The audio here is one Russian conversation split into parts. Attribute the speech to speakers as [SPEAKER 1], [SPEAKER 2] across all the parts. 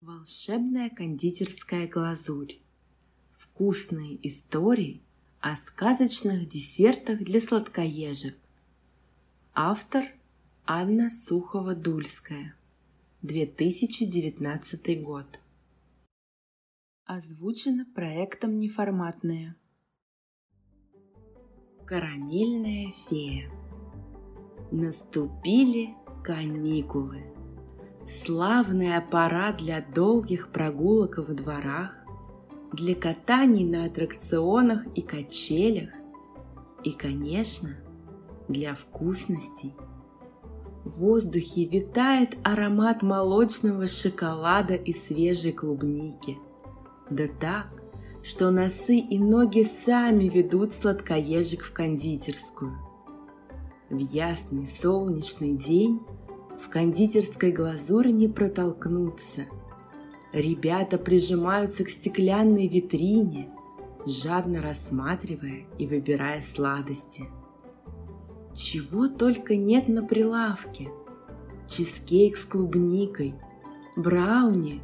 [SPEAKER 1] Волшебная кондитерская глазурь. Вкусные истории о сказочных десертах для сладкоежек. Автор Анна Сухова-Дульская. 2019 год. Озвучено проектом «Неформатная». Карамельная фея. Наступили каникулы. Славная пора для долгих прогулок во дворах, для катаний на аттракционах и качелях и, конечно, для вкусностей. В воздухе витает аромат молочного шоколада и свежей клубники. Да так, что носы и ноги сами ведут сладкоежек в кондитерскую. В ясный солнечный день в кондитерской глазури не протолкнуться. Ребята прижимаются к стеклянной витрине, жадно рассматривая и выбирая сладости. Чего только нет на прилавке. Чизкейк с клубникой, брауни,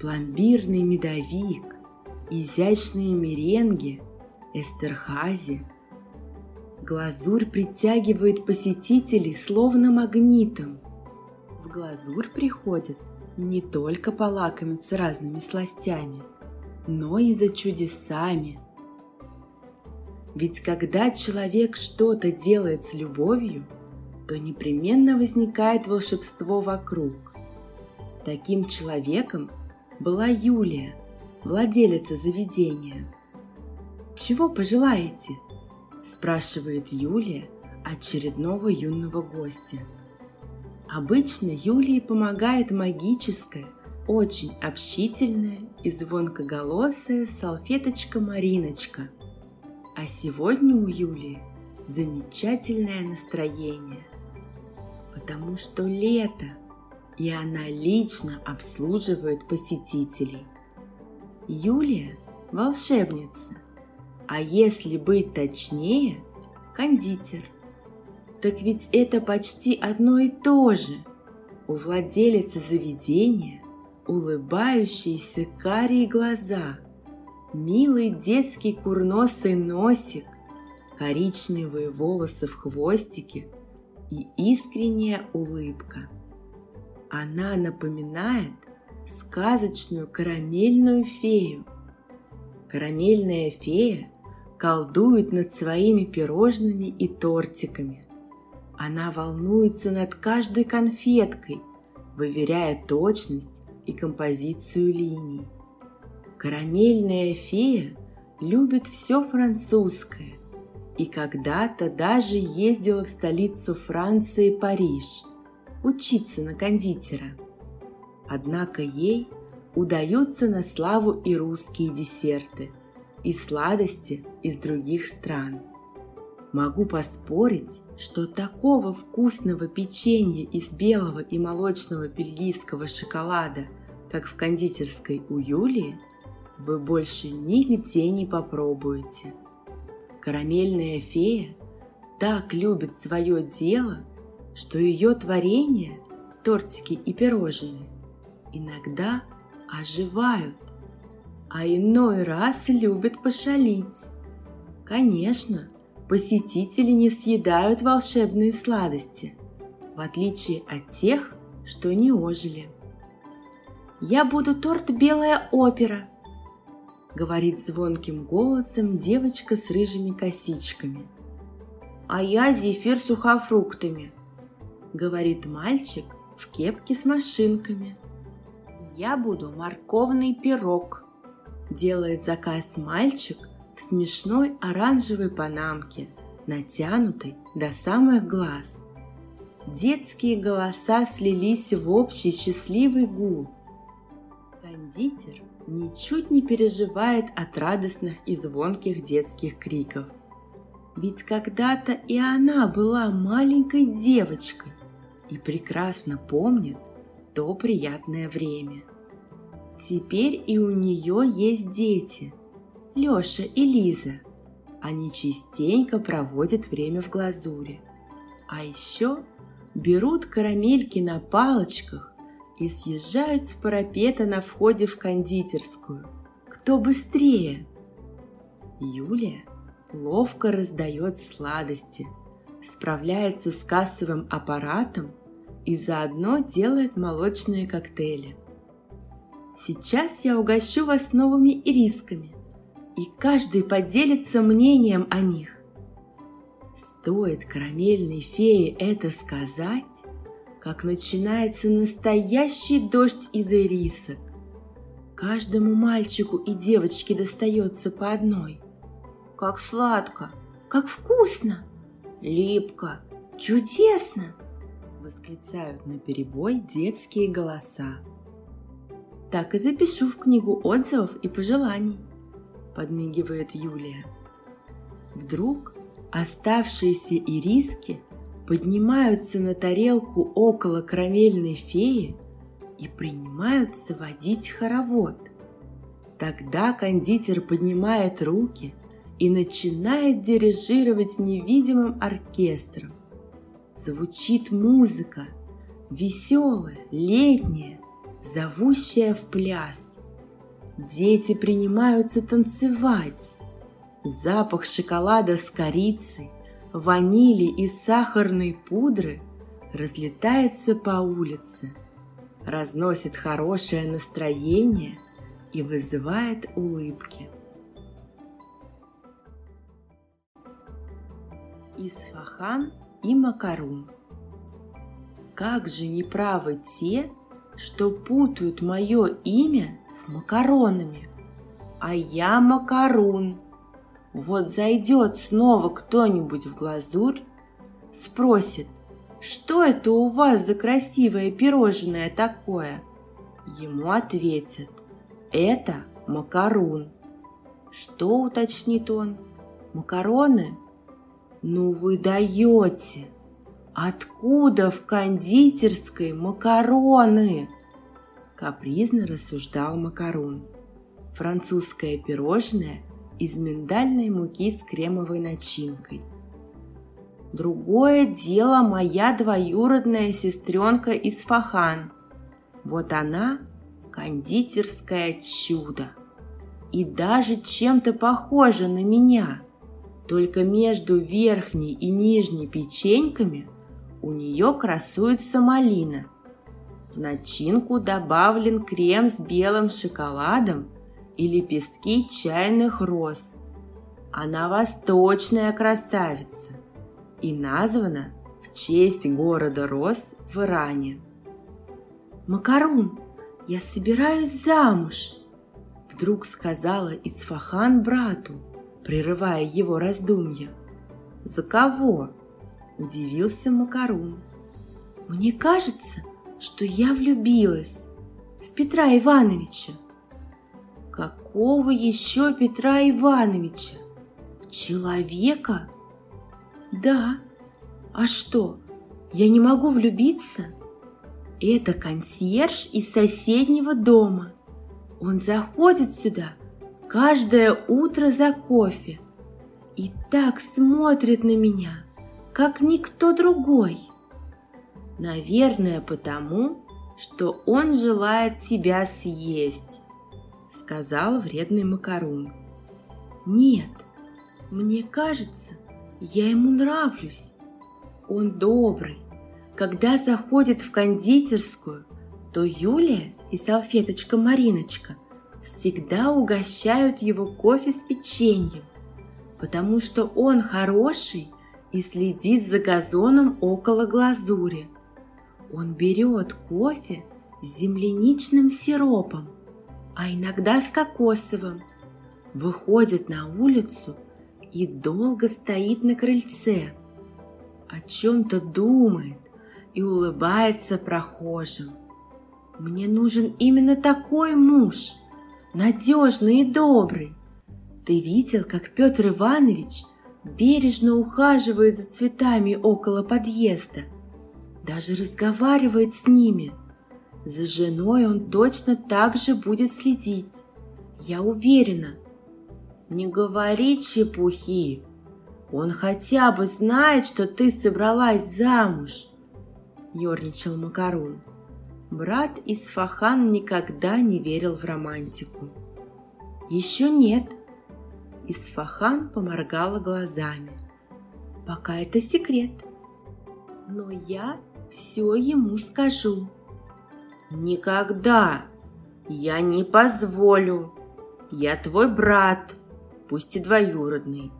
[SPEAKER 1] пломбирный медовик, изящные меренги, эстерхази. Глазурь притягивает посетителей словно магнитом глазурь приходит не только полакомиться разными сластями, но и за чудесами. Ведь когда человек что-то делает с любовью, то непременно возникает волшебство вокруг. Таким человеком была Юлия, владелица заведения. «Чего пожелаете?» – спрашивает Юлия очередного юного гостя – Обычно Юлии помогает магическая, очень общительная и звонкоголосая салфеточка Мариночка. А сегодня у Юлии замечательное настроение, потому что лето, и она лично обслуживает посетителей. Юлия – волшебница, а если быть точнее – кондитер. Так ведь это почти одно и то же. У владелицы заведения улыбающиеся карие глаза, милый детский курносый носик, коричневые волосы в хвостике и искренняя улыбка. Она напоминает сказочную карамельную фею. Карамельная фея колдует над своими пирожными и тортиками, она волнуется над каждой конфеткой, выверяя точность и композицию линий. Карамельная фея любит все французское и когда-то даже ездила в столицу Франции Париж учиться на кондитера. Однако ей удаются на славу и русские десерты, и сладости из других стран – Могу поспорить, что такого вкусного печенья из белого и молочного бельгийского шоколада, как в кондитерской у Юлии, вы больше нигде не попробуете. Карамельная фея так любит свое дело, что ее творения, тортики и пирожные, иногда оживают, а иной раз любят пошалить. Конечно, посетители не съедают волшебные сладости, в отличие от тех, что не ожили. «Я буду торт «Белая опера», — говорит звонким голосом девочка с рыжими косичками. «А я зефир с сухофруктами», — говорит мальчик в кепке с машинками. «Я буду морковный пирог», — делает заказ мальчик в смешной оранжевой панамке, натянутой до самых глаз. Детские голоса слились в общий счастливый гул. Кондитер ничуть не переживает от радостных и звонких детских криков. Ведь когда-то и она была маленькой девочкой и прекрасно помнит то приятное время. Теперь и у нее есть дети – Лёша и Лиза. Они частенько проводят время в глазури. А еще берут карамельки на палочках и съезжают с парапета на входе в кондитерскую. Кто быстрее? Юлия ловко раздает сладости, справляется с кассовым аппаратом и заодно делает молочные коктейли. Сейчас я угощу вас новыми ирисками, и каждый поделится мнением о них. Стоит карамельной фее это сказать, как начинается настоящий дождь из ирисок. Каждому мальчику и девочке достается по одной. Как сладко, как вкусно, липко, чудесно! Восклицают на перебой детские голоса. Так и запишу в книгу отзывов и пожеланий, подмигивает Юлия. Вдруг оставшиеся ириски поднимаются на тарелку около карамельной феи и принимаются водить хоровод. Тогда кондитер поднимает руки и начинает дирижировать невидимым оркестром. Звучит музыка, веселая, летняя, зовущая в пляс. Дети принимаются танцевать. Запах шоколада с корицей, ванили и сахарной пудры разлетается по улице, разносит хорошее настроение и вызывает улыбки. Исфахан и Макарун. Как же неправы те, что путают мое имя с макаронами. А я Макарун. Вот зайдет снова кто-нибудь в глазурь, спросит, что это у вас за красивое пирожное такое? Ему ответят, это макарун. Что уточнит он? Макароны? Ну вы даете! Откуда в кондитерской макароны? Капризно рассуждал макарон. Французское пирожное – из миндальной муки с кремовой начинкой. Другое дело моя двоюродная сестренка из Фахан. Вот она кондитерское чудо. И даже чем-то похожа на меня. Только между верхней и нижней печеньками у нее красуется малина. В начинку добавлен крем с белым шоколадом и лепестки чайных роз. Она восточная красавица и названа в честь города роз в Иране. «Макарун, я собираюсь замуж!» Вдруг сказала Исфахан брату, прерывая его раздумья. «За кого?» – удивился Макарун. «Мне кажется, что я влюбилась в Петра Ивановича», Какого еще Петра Ивановича? В человека? Да. А что, я не могу влюбиться? Это консьерж из соседнего дома. Он заходит сюда каждое утро за кофе и так смотрит на меня, как никто другой. Наверное, потому, что он желает тебя съесть сказал вредный макарун. Нет, мне кажется, я ему нравлюсь. Он добрый. Когда заходит в кондитерскую, то Юлия и салфеточка Мариночка всегда угощают его кофе с печеньем, потому что он хороший и следит за газоном около глазури. Он берет кофе с земляничным сиропом а иногда с кокосовым. Выходит на улицу и долго стоит на крыльце. О чем-то думает и улыбается прохожим. Мне нужен именно такой муж, надежный и добрый. Ты видел, как Петр Иванович бережно ухаживает за цветами около подъезда, даже разговаривает с ними – за женой он точно так же будет следить. Я уверена. Не говори чепухи. Он хотя бы знает, что ты собралась замуж, ерничал Макарон. Брат Исфахан никогда не верил в романтику. «Еще нет», Исфахан поморгала глазами. «Пока это секрет. Но я все ему скажу». «Никогда! Я не позволю! Я твой брат, пусть и двоюродный.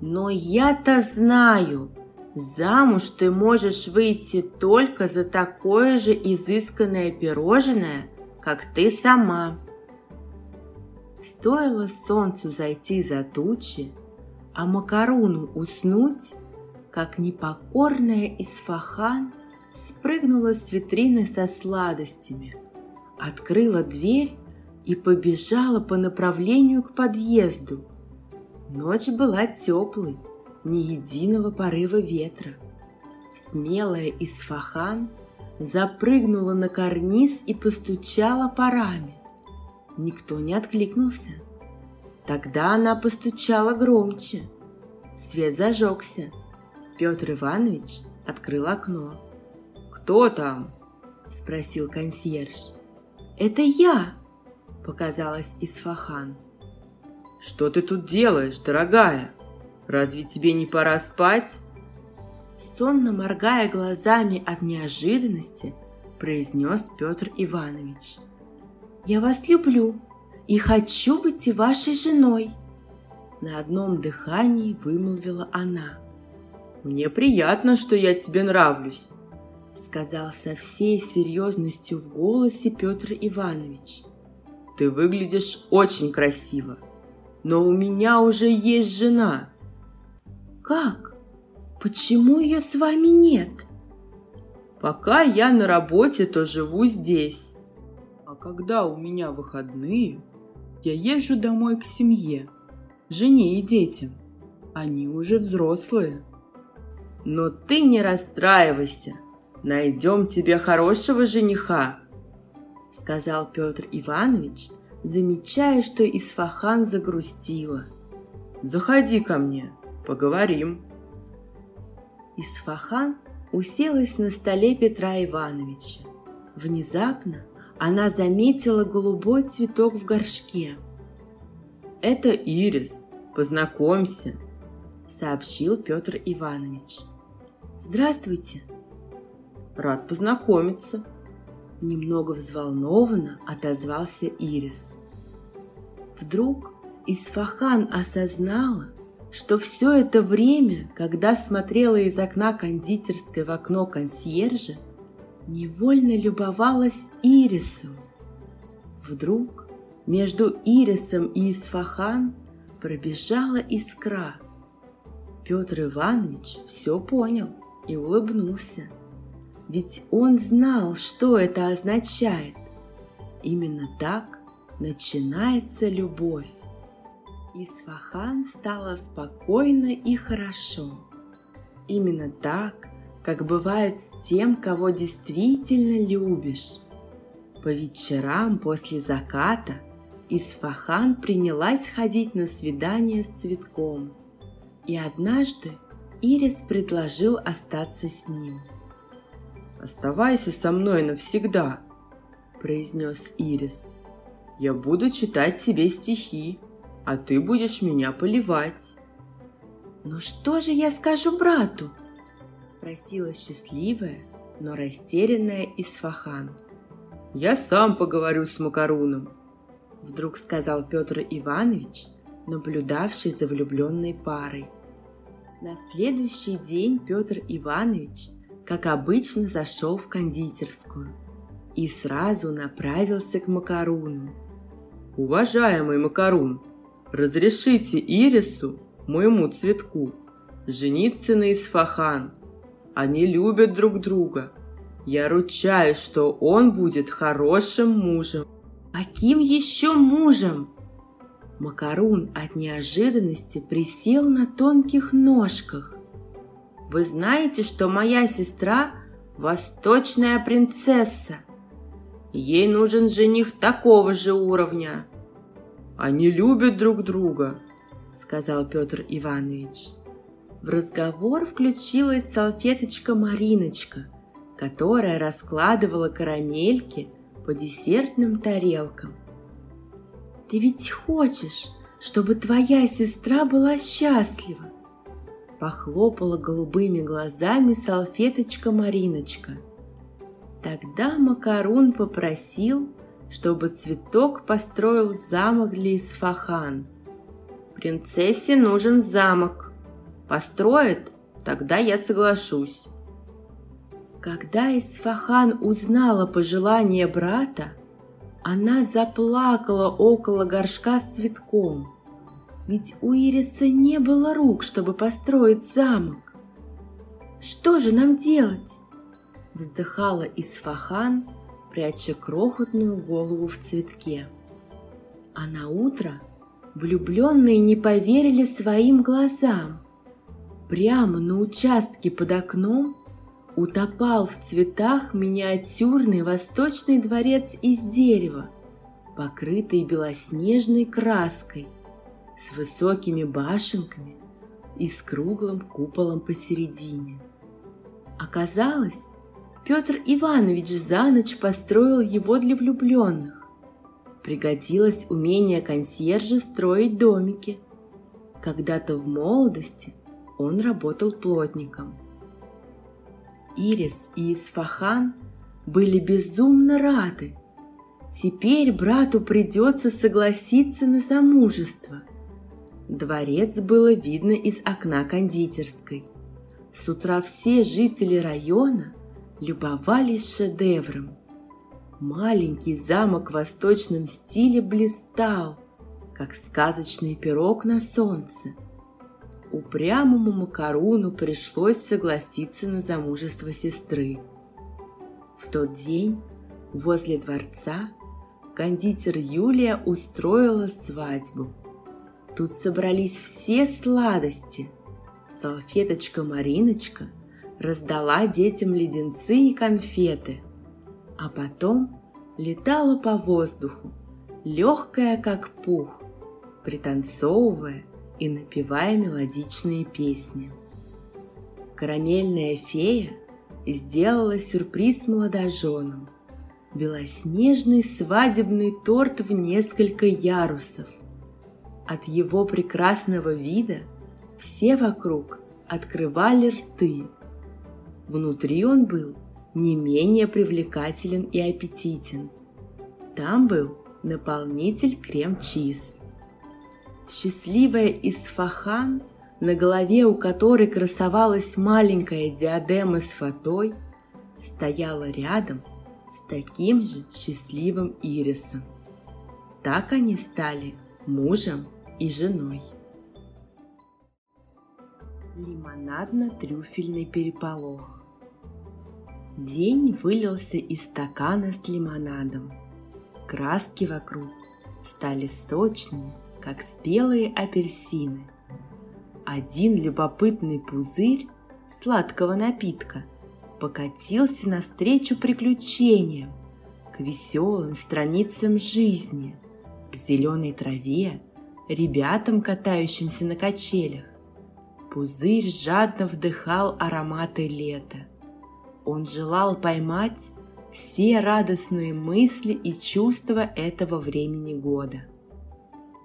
[SPEAKER 1] Но я-то знаю, замуж ты можешь выйти только за такое же изысканное пирожное, как ты сама». Стоило солнцу зайти за тучи, а Макаруну уснуть, как непокорная Исфахан спрыгнула с витрины со сладостями, открыла дверь и побежала по направлению к подъезду. Ночь была теплой, ни единого порыва ветра. Смелая Исфахан запрыгнула на карниз и постучала парами. Никто не откликнулся. Тогда она постучала громче. Свет зажегся. Петр Иванович открыл окно. «Кто там?» – спросил консьерж. «Это я!» – показалась Исфахан. «Что ты тут делаешь, дорогая? Разве тебе не пора спать?» Сонно моргая глазами от неожиданности, произнес Петр Иванович – я вас люблю и хочу быть вашей женой!» На одном дыхании вымолвила она. «Мне приятно, что я тебе нравлюсь», — сказал со всей серьезностью в голосе Петр Иванович. «Ты выглядишь очень красиво, но у меня уже есть жена». «Как? Почему ее с вами нет?» «Пока я на работе, то живу здесь. Когда у меня выходные, я езжу домой к семье, жене и детям. Они уже взрослые. Но ты не расстраивайся, найдем тебе хорошего жениха, сказал Петр Иванович, замечая, что Исфахан загрустила. Заходи ко мне, поговорим. Исфахан уселась на столе Петра Ивановича. Внезапно она заметила голубой цветок в горшке. «Это ирис, познакомься», — сообщил Петр Иванович. «Здравствуйте». «Рад познакомиться», — немного взволнованно отозвался Ирис. Вдруг Исфахан осознала, что все это время, когда смотрела из окна кондитерской в окно консьержа, невольно любовалась Ирисом. Вдруг между Ирисом и Исфахан пробежала искра. Петр Иванович все понял и улыбнулся. Ведь он знал, что это означает. Именно так начинается любовь. Исфахан стало спокойно и хорошо. Именно так как бывает с тем, кого действительно любишь. По вечерам после заката Исфахан принялась ходить на свидание с цветком. И однажды Ирис предложил остаться с ним. «Оставайся со мной навсегда», – произнес Ирис. «Я буду читать тебе стихи, а ты будешь меня поливать». «Но что же я скажу брату?» Спросила счастливая, но растерянная Исфахан. «Я сам поговорю с Макаруном», – вдруг сказал Петр Иванович, наблюдавший за влюбленной парой. На следующий день Петр Иванович, как обычно, зашел в кондитерскую и сразу направился к Макаруну. «Уважаемый Макарун, разрешите Ирису, моему цветку, жениться на Исфахан они любят друг друга. Я ручаюсь, что он будет хорошим мужем. Каким еще мужем? Макарун от неожиданности присел на тонких ножках. Вы знаете, что моя сестра – восточная принцесса. Ей нужен жених такого же уровня. Они любят друг друга, сказал Петр Иванович. В разговор включилась салфеточка Мариночка, которая раскладывала карамельки по десертным тарелкам. «Ты ведь хочешь, чтобы твоя сестра была счастлива?» Похлопала голубыми глазами салфеточка Мариночка. Тогда Макарун попросил, чтобы цветок построил замок для Исфахан. «Принцессе нужен замок. Построит, тогда я соглашусь». Когда Исфахан узнала пожелание брата, она заплакала около горшка с цветком, ведь у Ириса не было рук, чтобы построить замок. «Что же нам делать?» – вздыхала Исфахан, пряча крохотную голову в цветке. А на утро влюбленные не поверили своим глазам. Прямо на участке под окном утопал в цветах миниатюрный восточный дворец из дерева, покрытый белоснежной краской, с высокими башенками и с круглым куполом посередине. Оказалось, Петр Иванович за ночь построил его для влюбленных. Пригодилось умение консьержа строить домики. Когда-то в молодости он работал плотником – Ирис и Исфахан были безумно рады. Теперь брату придется согласиться на замужество. Дворец было видно из окна кондитерской. С утра все жители района любовались шедевром. Маленький замок в восточном стиле блистал, как сказочный пирог на солнце – упрямому Макаруну пришлось согласиться на замужество сестры. В тот день возле дворца кондитер Юлия устроила свадьбу. Тут собрались все сладости. Салфеточка Мариночка раздала детям леденцы и конфеты, а потом летала по воздуху, легкая как пух, пританцовывая и напевая мелодичные песни. Карамельная фея сделала сюрприз молодоженам. Белоснежный свадебный торт в несколько ярусов. От его прекрасного вида все вокруг открывали рты. Внутри он был не менее привлекателен и аппетитен. Там был наполнитель крем-чиз – Счастливая Исфахан, на голове у которой красовалась маленькая диадема с фатой, стояла рядом с таким же счастливым Ирисом. Так они стали мужем и женой. Лимонадно-трюфельный переполох День вылился из стакана с лимонадом. Краски вокруг стали сочными как спелые апельсины. Один любопытный пузырь сладкого напитка покатился навстречу приключениям, к веселым страницам жизни, к зеленой траве, ребятам, катающимся на качелях. Пузырь жадно вдыхал ароматы лета. Он желал поймать все радостные мысли и чувства этого времени года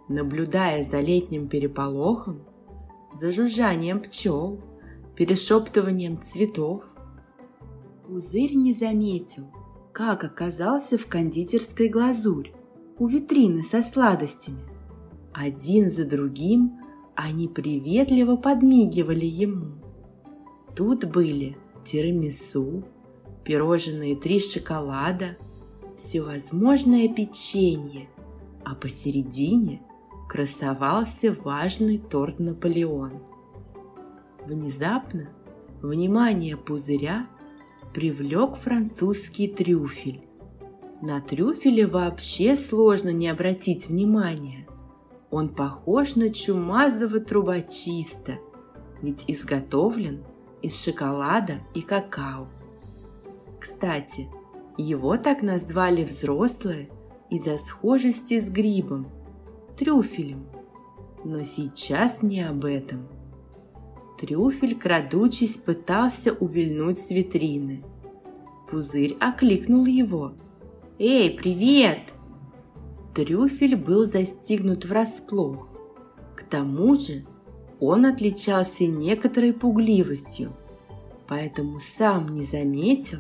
[SPEAKER 1] наблюдая за летним переполохом, за жужжанием пчел, перешептыванием цветов. Пузырь не заметил, как оказался в кондитерской глазурь у витрины со сладостями. Один за другим они приветливо подмигивали ему. Тут были тирамису, пирожные три шоколада, всевозможное печенье, а посередине красовался важный торт Наполеон. Внезапно внимание пузыря привлек французский трюфель. На трюфеле вообще сложно не обратить внимания. Он похож на чумазого трубочиста, ведь изготовлен из шоколада и какао. Кстати, его так назвали взрослые из-за схожести с грибом – трюфелем. Но сейчас не об этом. Трюфель, крадучись, пытался увильнуть с витрины. Пузырь окликнул его. «Эй, привет!» Трюфель был застигнут врасплох. К тому же он отличался некоторой пугливостью, поэтому сам не заметил,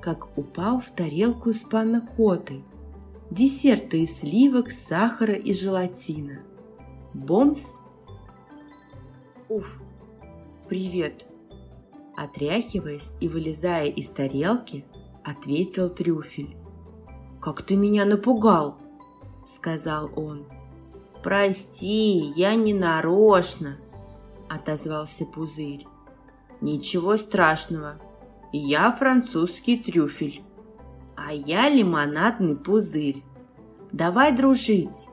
[SPEAKER 1] как упал в тарелку с паннокотой, десерта из сливок, сахара и желатина. Бомс? Уф, привет! Отряхиваясь и вылезая из тарелки, ответил трюфель. «Как ты меня напугал!» — сказал он. «Прости, я не нарочно!» — отозвался пузырь. «Ничего страшного, я французский трюфель, а я лимонадный пузырь. Давай дружить!»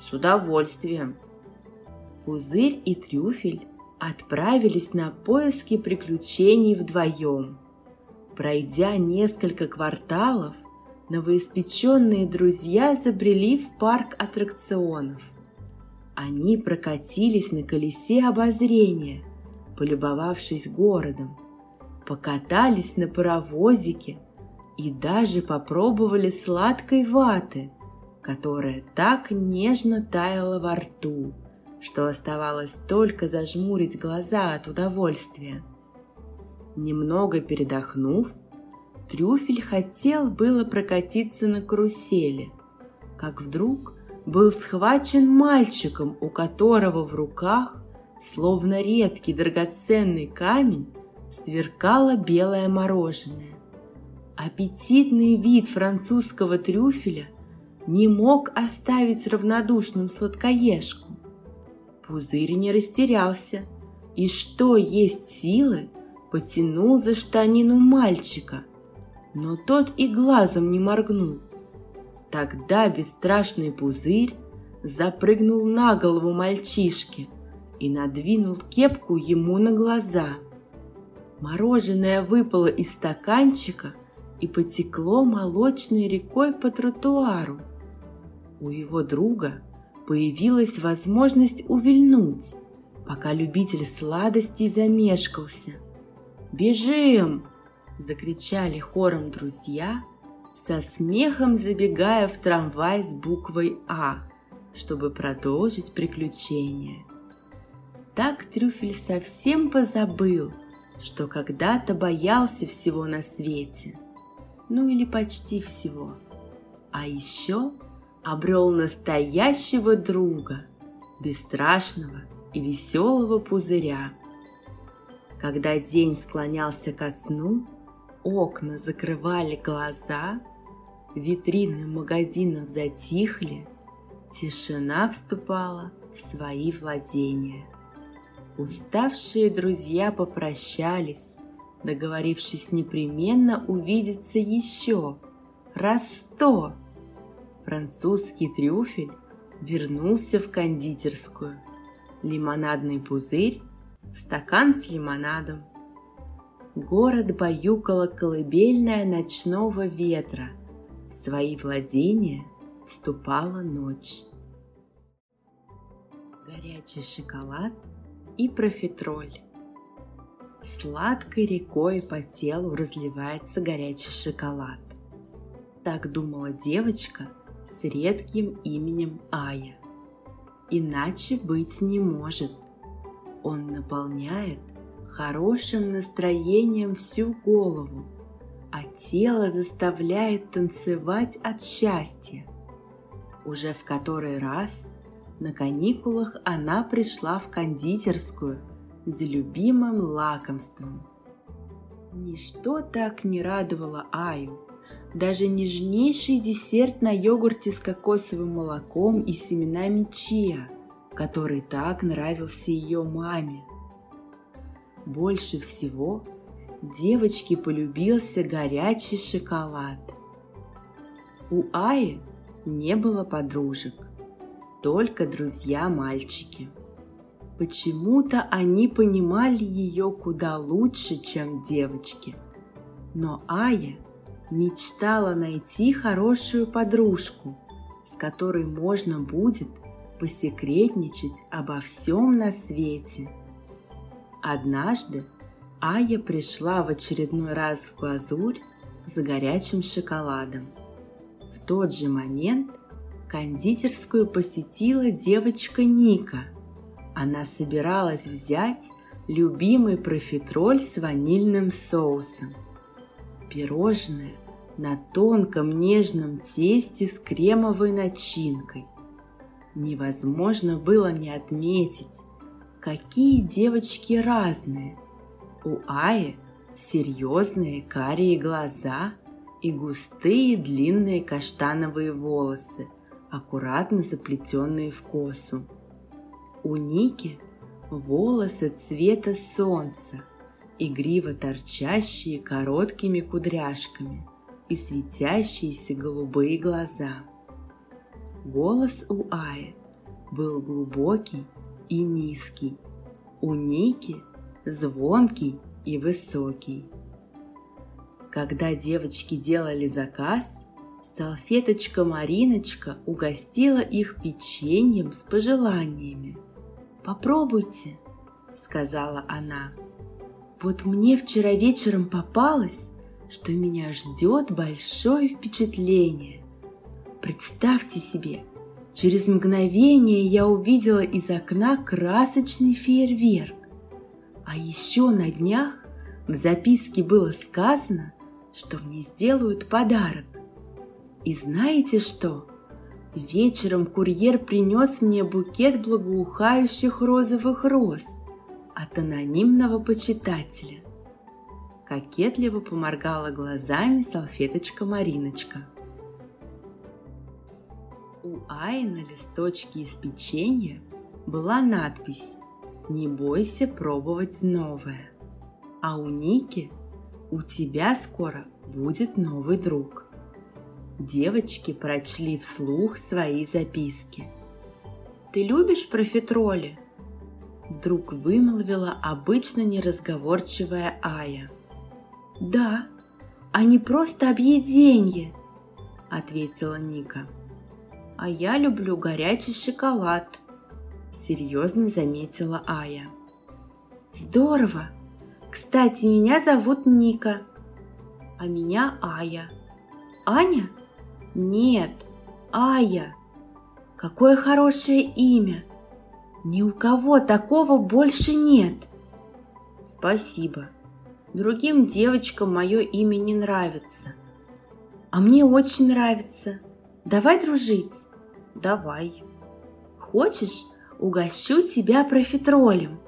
[SPEAKER 1] «С удовольствием!» Пузырь и трюфель отправились на поиски приключений вдвоем. Пройдя несколько кварталов, новоиспеченные друзья забрели в парк аттракционов. Они прокатились на колесе обозрения, полюбовавшись городом, покатались на паровозике и даже попробовали сладкой ваты, которая так нежно таяла во рту – что оставалось только зажмурить глаза от удовольствия. Немного передохнув, Трюфель хотел было прокатиться на карусели, как вдруг был схвачен мальчиком, у которого в руках, словно редкий драгоценный камень, сверкало белое мороженое. Аппетитный вид французского трюфеля не мог оставить равнодушным сладкоежку. Пузырь не растерялся и, что есть силы, потянул за штанину мальчика, но тот и глазом не моргнул. Тогда бесстрашный пузырь запрыгнул на голову мальчишки и надвинул кепку ему на глаза. Мороженое выпало из стаканчика и потекло молочной рекой по тротуару. У его друга появилась возможность увильнуть, пока любитель сладостей замешкался. «Бежим!» – закричали хором друзья, со смехом забегая в трамвай с буквой «А», чтобы продолжить приключение. Так Трюфель совсем позабыл, что когда-то боялся всего на свете. Ну или почти всего. А еще обрел настоящего друга, бесстрашного и веселого пузыря. Когда день склонялся ко сну, окна закрывали глаза, витрины магазинов затихли, тишина вступала в свои владения. Уставшие друзья попрощались, договорившись непременно увидеться еще раз сто – Французский трюфель вернулся в кондитерскую. Лимонадный пузырь, стакан с лимонадом. Город баюкала колыбельная ночного ветра. В свои владения вступала ночь. Горячий шоколад и профитроль. Сладкой рекой по телу разливается горячий шоколад. Так думала девочка – с редким именем Ая. Иначе быть не может. Он наполняет хорошим настроением всю голову, а тело заставляет танцевать от счастья. Уже в который раз на каникулах она пришла в кондитерскую за любимым лакомством. Ничто так не радовало Аю, даже нежнейший десерт на йогурте с кокосовым молоком и семенами чиа, который так нравился ее маме. Больше всего девочке полюбился горячий шоколад. У Аи не было подружек, только друзья-мальчики. Почему-то они понимали ее куда лучше, чем девочки. Но Ая мечтала найти хорошую подружку, с которой можно будет посекретничать обо всем на свете. Однажды Ая пришла в очередной раз в глазурь за горячим шоколадом. В тот же момент кондитерскую посетила девочка Ника. Она собиралась взять любимый профитроль с ванильным соусом. Пирожное на тонком нежном тесте с кремовой начинкой. Невозможно было не отметить, какие девочки разные. У Аи серьезные карие глаза и густые длинные каштановые волосы, аккуратно заплетенные в косу. У Ники волосы цвета солнца, игриво торчащие короткими кудряшками и светящиеся голубые глаза. Голос у Аи был глубокий и низкий, у Ники звонкий и высокий. Когда девочки делали заказ, салфеточка Мариночка угостила их печеньем с пожеланиями. «Попробуйте», — сказала она. «Вот мне вчера вечером попалось, что меня ждет большое впечатление. Представьте себе, через мгновение я увидела из окна красочный фейерверк. А еще на днях в записке было сказано, что мне сделают подарок. И знаете что? Вечером курьер принес мне букет благоухающих розовых роз от анонимного почитателя. Кокетливо поморгала глазами салфеточка Мариночка. У Аи на листочке из печенья была надпись не бойся пробовать новое. А у Ники у тебя скоро будет новый друг. Девочки прочли вслух свои записки. «Ты любишь профитроли?» Вдруг вымолвила обычно неразговорчивая Ая. «Да, не просто объеденье», — ответила Ника. «А я люблю горячий шоколад», серьезно заметила Ая. Здорово! Кстати, меня зовут Ника. А меня Ая. Аня? Нет, Ая. Какое хорошее имя. Ни у кого такого больше нет. Спасибо. Другим девочкам мое имя не нравится. А мне очень нравится. Давай дружить. Давай. Хочешь, угощу тебя профитролем.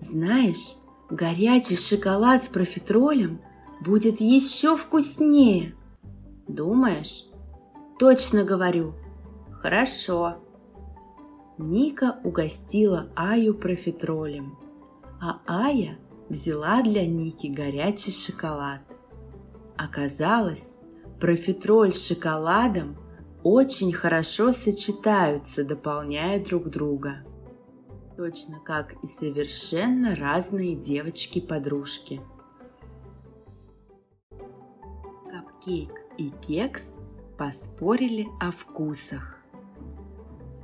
[SPEAKER 1] Знаешь, горячий шоколад с профитролем будет еще вкуснее. Думаешь? Точно говорю. Хорошо. Ника угостила Аю профитролем, а Ая взяла для Ники горячий шоколад. Оказалось, профитроль с шоколадом очень хорошо сочетаются, дополняя друг друга. Точно как и совершенно разные девочки-подружки. Капкейк и кекс поспорили о вкусах.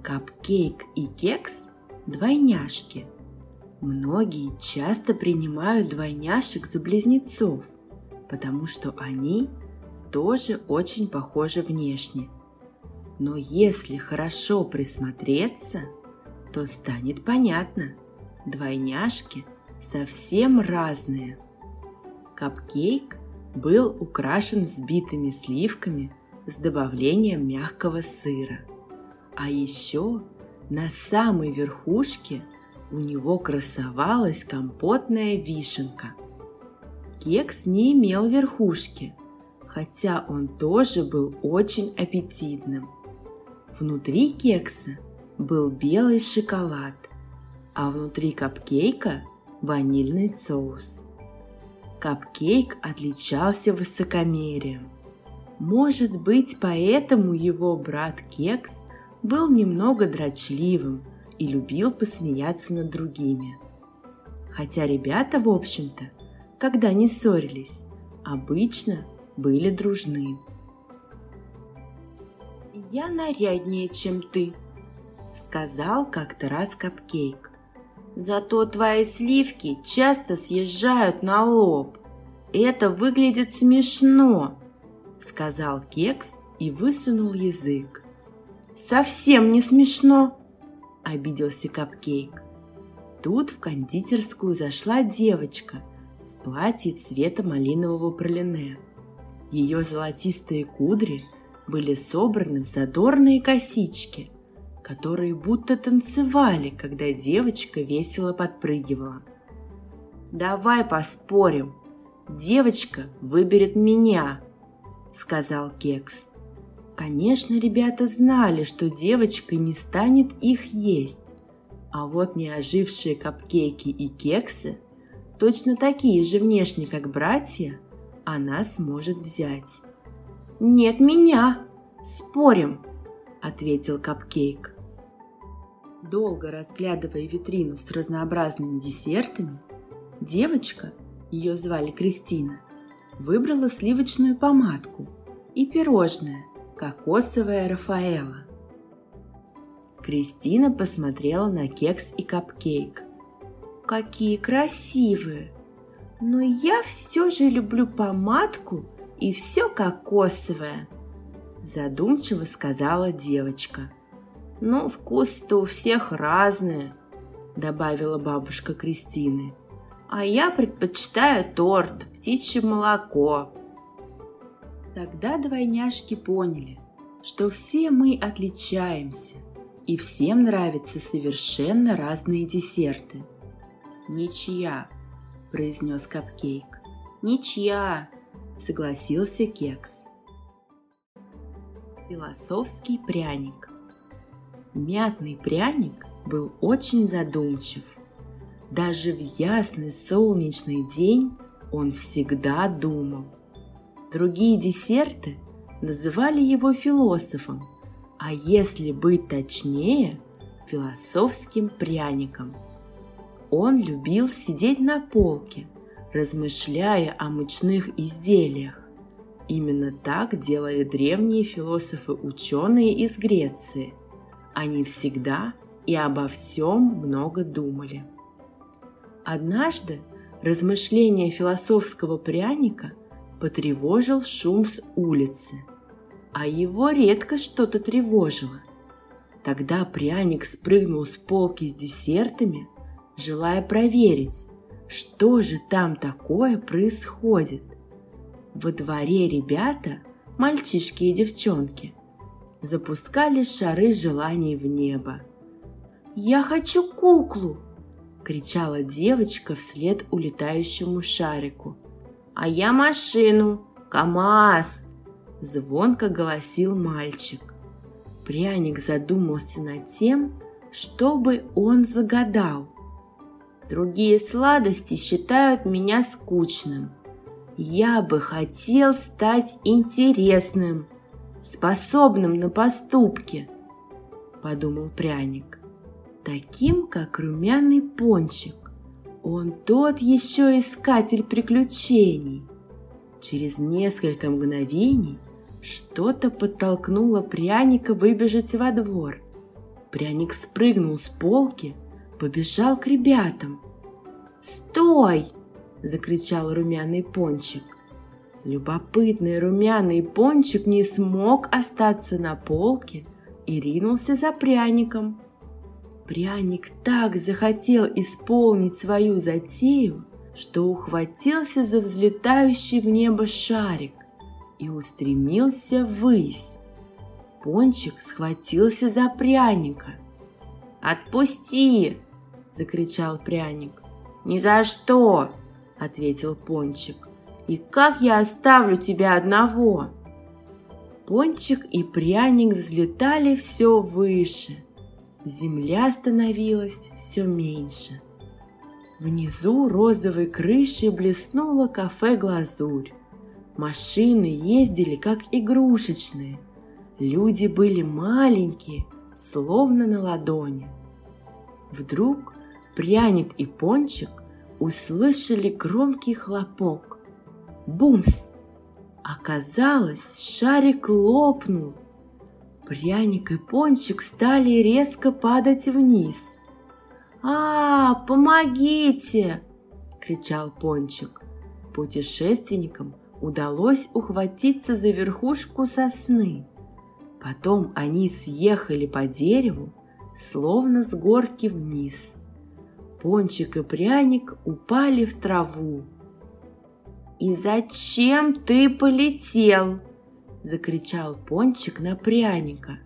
[SPEAKER 1] Капкейк и кекс – двойняшки. Многие часто принимают двойняшек за близнецов, потому что они тоже очень похожи внешне – но если хорошо присмотреться, то станет понятно, двойняшки совсем разные. Капкейк был украшен взбитыми сливками с добавлением мягкого сыра. А еще на самой верхушке у него красовалась компотная вишенка. Кекс не имел верхушки, хотя он тоже был очень аппетитным – Внутри кекса был белый шоколад, а внутри капкейка ванильный соус. Капкейк отличался высокомерием. Может быть, поэтому его брат Кекс был немного дрочливым и любил посмеяться над другими. Хотя ребята, в общем-то, когда не ссорились, обычно были дружны я наряднее, чем ты», — сказал как-то раз Капкейк. «Зато твои сливки часто съезжают на лоб. Это выглядит смешно, сказал Кекс и высунул язык. «Совсем не смешно!» – обиделся Капкейк. Тут в кондитерскую зашла девочка в платье цвета малинового пролине. Ее золотистые кудри были собраны в задорные косички, которые будто танцевали, когда девочка весело подпрыгивала. «Давай поспорим, девочка выберет меня», — сказал Кекс. Конечно, ребята знали, что девочка не станет их есть, а вот неожившие капкейки и кексы, точно такие же внешне, как братья, она сможет взять. «Нет меня! Спорим!» – ответил капкейк. Долго разглядывая витрину с разнообразными десертами, девочка, ее звали Кристина, выбрала сливочную помадку и пирожное кокосовое Рафаэла – Кристина посмотрела на кекс и капкейк. «Какие красивые! Но я все же люблю помадку и все кокосовое!» Задумчиво сказала девочка. «Ну, вкус-то у всех разный», добавила бабушка Кристины. «А я предпочитаю торт, птичье молоко». Тогда двойняшки поняли, что все мы отличаемся – и всем нравятся совершенно разные десерты. «Ничья», – произнес Капкейк. «Ничья», – согласился Кекс. Философский пряник. Мятный пряник был очень задумчив. Даже в ясный солнечный день он всегда думал. Другие десерты называли его философом, а если быть точнее, философским пряником. Он любил сидеть на полке, размышляя о мучных изделиях. Именно так делали древние философы-ученые из Греции. Они всегда и обо всем много думали. Однажды размышление философского пряника потревожил шум с улицы – а его редко что-то тревожило. Тогда пряник спрыгнул с полки с десертами, желая проверить, что же там такое происходит. Во дворе ребята, мальчишки и девчонки, запускали шары желаний в небо. «Я хочу куклу!» – кричала девочка вслед улетающему шарику. «А я машину! КамАЗ!» Звонко голосил мальчик. Пряник задумался над тем, чтобы он загадал. Другие сладости считают меня скучным. Я бы хотел стать интересным, способным на поступки, подумал пряник. Таким, как румяный пончик. Он тот еще искатель приключений. Через несколько мгновений что-то подтолкнуло пряника выбежать во двор. Пряник спрыгнул с полки, побежал к ребятам. «Стой!» – закричал румяный пончик. Любопытный румяный пончик не смог остаться на полке и ринулся за пряником. Пряник так захотел исполнить свою затею, что ухватился за взлетающий в небо шарик и устремился ввысь. Пончик схватился за пряника. «Отпусти!» – закричал пряник. «Ни за что!» – ответил Пончик. «И как я оставлю тебя одного?» Пончик и пряник взлетали все выше. Земля становилась все меньше. Внизу розовой крышей блеснуло кафе «Глазурь». Машины ездили как игрушечные. Люди были маленькие, словно на ладони. Вдруг пряник и пончик услышали громкий хлопок. Бумс! Оказалось, шарик лопнул. Пряник и пончик стали резко падать вниз. «А, помогите!» – кричал Пончик. Путешественникам удалось ухватиться за верхушку сосны. Потом они съехали по дереву, словно с горки вниз. Пончик и пряник упали в траву. «И зачем ты полетел?» – закричал Пончик на пряника.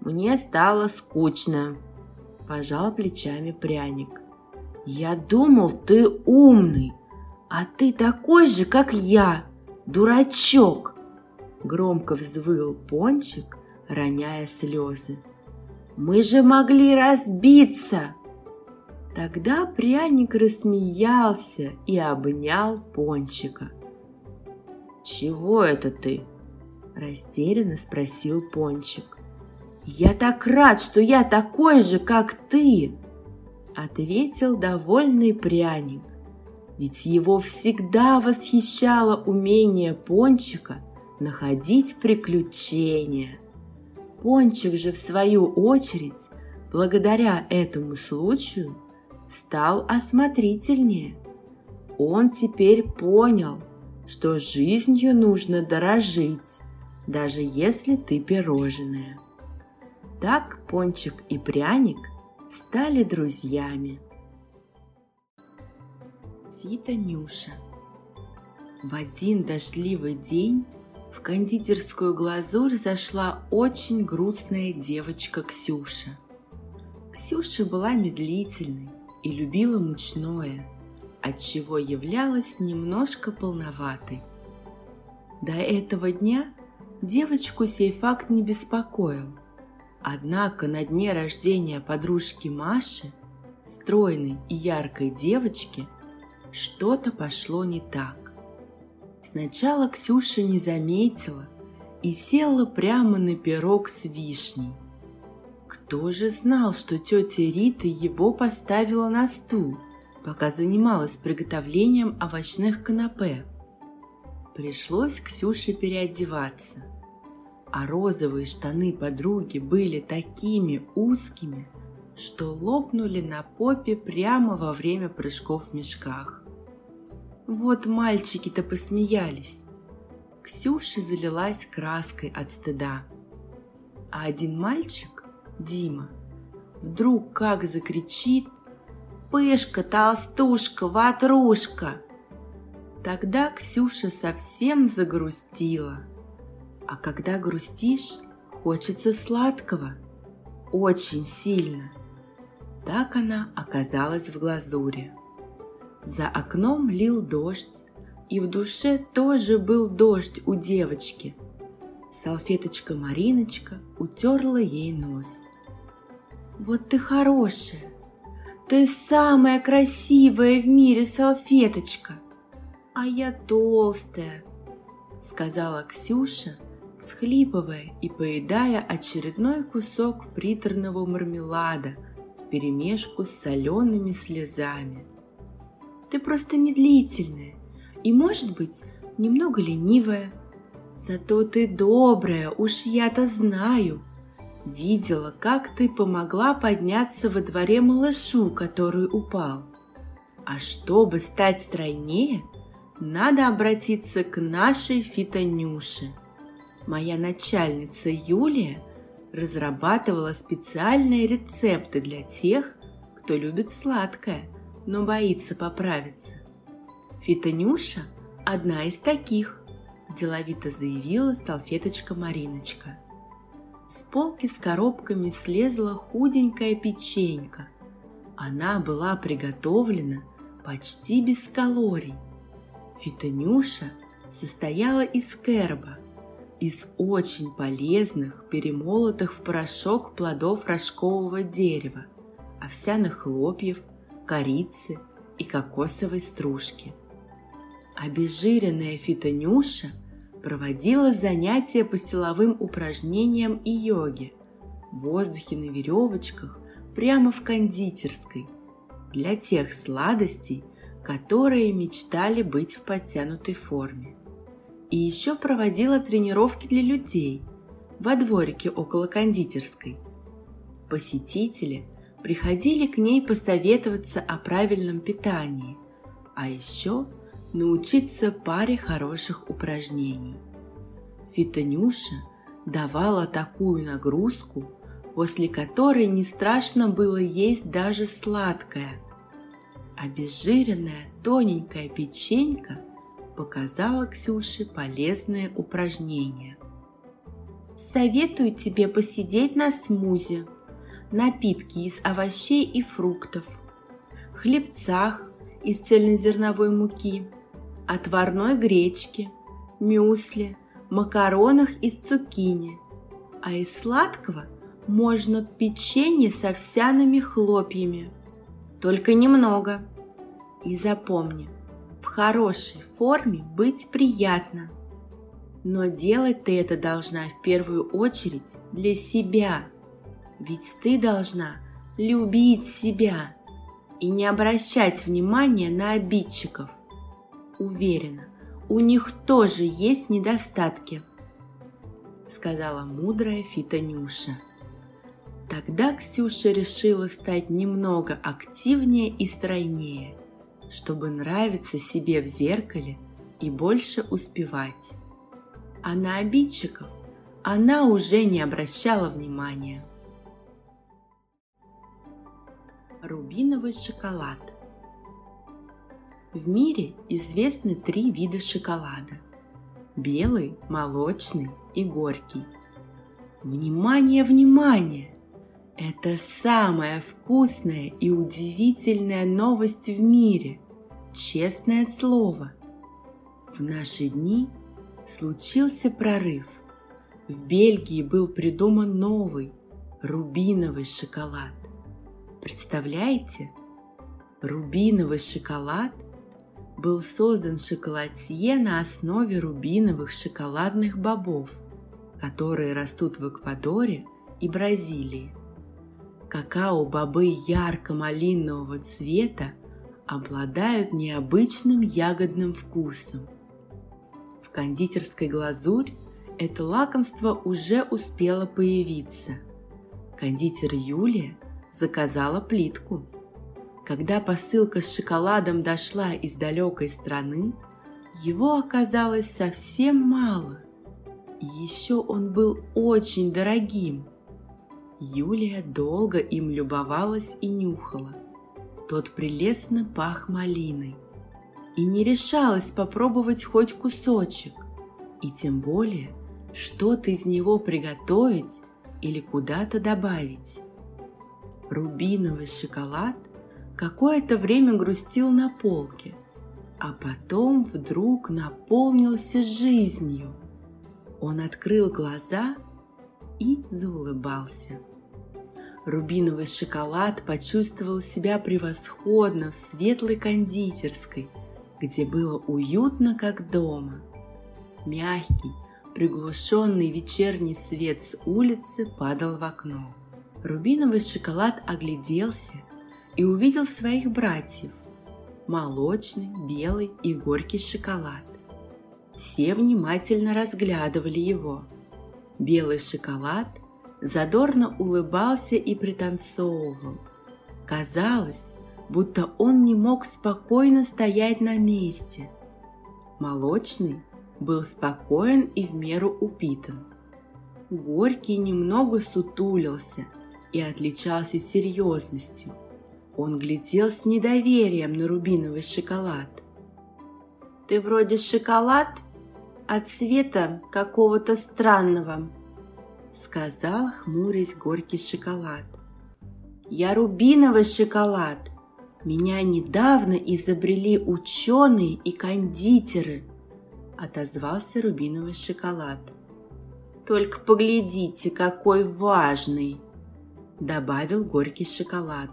[SPEAKER 1] «Мне стало скучно», – пожал плечами пряник. «Я думал, ты умный, а ты такой же, как я, дурачок!» Громко взвыл Пончик, роняя слезы. «Мы же могли разбиться!» Тогда пряник рассмеялся и обнял Пончика. «Чего это ты?» – растерянно спросил Пончик. «Я так рад, что я такой же, как ты!» – ответил довольный пряник. Ведь его всегда восхищало умение Пончика находить приключения. Пончик же, в свою очередь, благодаря этому случаю – стал осмотрительнее. Он теперь понял, что жизнью нужно дорожить, даже если ты пирожное. Так Пончик и Пряник стали друзьями. Фита Нюша В один дождливый день в кондитерскую глазурь зашла очень грустная девочка Ксюша. Ксюша была медлительной, и любила мучное, отчего являлась немножко полноватой. До этого дня девочку сей факт не беспокоил. Однако на дне рождения подружки Маши, стройной и яркой девочки, что-то пошло не так. Сначала Ксюша не заметила и села прямо на пирог с вишней – кто же знал, что тетя Рита его поставила на стул, пока занималась приготовлением овощных канапе? Пришлось Ксюше переодеваться, а розовые штаны подруги были такими узкими, что лопнули на попе прямо во время прыжков в мешках. Вот мальчики-то посмеялись. Ксюша залилась краской от стыда. А один мальчик Дима. Вдруг как закричит «Пышка, толстушка, ватрушка!» Тогда Ксюша совсем загрустила. А когда грустишь, хочется сладкого. Очень сильно. Так она оказалась в глазуре. За окном лил дождь, и в душе тоже был дождь у девочки – Салфеточка Мариночка утерла ей нос. «Вот ты хорошая! Ты самая красивая в мире салфеточка! А я толстая!» Сказала Ксюша, всхлипывая и поедая очередной кусок приторного мармелада вперемешку с солеными слезами. «Ты просто медлительная и, может быть, немного ленивая», Зато ты добрая, уж я-то знаю. Видела, как ты помогла подняться во дворе малышу, который упал. А чтобы стать стройнее, надо обратиться к нашей фитонюше. Моя начальница Юлия разрабатывала специальные рецепты для тех, кто любит сладкое, но боится поправиться. Фитонюша – одна из таких – деловито заявила салфеточка Мариночка. С полки с коробками слезла худенькая печенька. Она была приготовлена почти без калорий. Фитонюша состояла из керба, из очень полезных, перемолотых в порошок плодов рожкового дерева, овсяных хлопьев, корицы и кокосовой стружки. Обезжиренная фитонюша – проводила занятия по силовым упражнениям и йоге в воздухе на веревочках прямо в кондитерской для тех сладостей, которые мечтали быть в подтянутой форме. И еще проводила тренировки для людей во дворике около кондитерской. Посетители приходили к ней посоветоваться о правильном питании, а еще научиться паре хороших упражнений. Фитонюша давала такую нагрузку, после которой не страшно было есть даже сладкое. Обезжиренная тоненькая печенька показала Ксюше полезные упражнения.
[SPEAKER 2] Советую тебе посидеть на смузе, напитки из овощей и фруктов, хлебцах из цельнозерновой муки, отварной гречки, мюсли, макаронах из цукини, а из сладкого можно печенье с овсяными хлопьями. Только немного. И запомни, в хорошей форме быть приятно. Но делать ты это должна в первую очередь для себя. Ведь ты должна любить себя и не обращать внимания на обидчиков. Уверена, у них тоже есть недостатки, сказала мудрая Фитонюша. Тогда Ксюша решила стать немного активнее и стройнее, чтобы нравиться себе в зеркале и больше успевать. А на обидчиков она уже не обращала внимания. Рубиновый шоколад В мире известны три вида шоколада – белый, молочный и горький. Внимание, внимание! Это самая вкусная и удивительная новость в мире. Честное слово. В наши дни случился прорыв. В Бельгии был придуман новый рубиновый шоколад. Представляете? Рубиновый шоколад был создан шоколадье на основе рубиновых шоколадных бобов, которые растут в Эквадоре и Бразилии. Какао-бобы ярко-малинового цвета обладают необычным ягодным вкусом. В кондитерской глазурь это лакомство уже успело появиться. Кондитер Юлия заказала плитку. Когда посылка с шоколадом дошла из далекой страны, его оказалось совсем мало. Еще он был очень дорогим – Юлия долго им любовалась и нюхала. Тот прелестно пах малиной. И не решалась попробовать хоть кусочек. И тем более что-то из него приготовить или куда-то добавить. Рубиновый шоколад какое-то время грустил на полке, а потом вдруг наполнился жизнью. Он открыл глаза и заулыбался. Рубиновый шоколад почувствовал себя превосходно в светлой кондитерской, где было уютно, как дома. Мягкий, приглушенный вечерний свет с улицы падал в окно. Рубиновый шоколад огляделся и увидел своих братьев – молочный, белый и горький шоколад. Все внимательно разглядывали его – Белый шоколад задорно улыбался и пританцовывал. Казалось, будто он не мог спокойно стоять на месте. Молочный был спокоен и в меру упитан. Горький немного сутулился и отличался серьезностью. Он глядел с недоверием на рубиновый шоколад. «Ты вроде шоколад?» От цвета какого-то странного», — сказал, хмурясь горький шоколад. «Я рубиновый шоколад. Меня недавно изобрели ученые и кондитеры», — отозвался рубиновый шоколад. «Только поглядите, какой важный!» — добавил горький шоколад.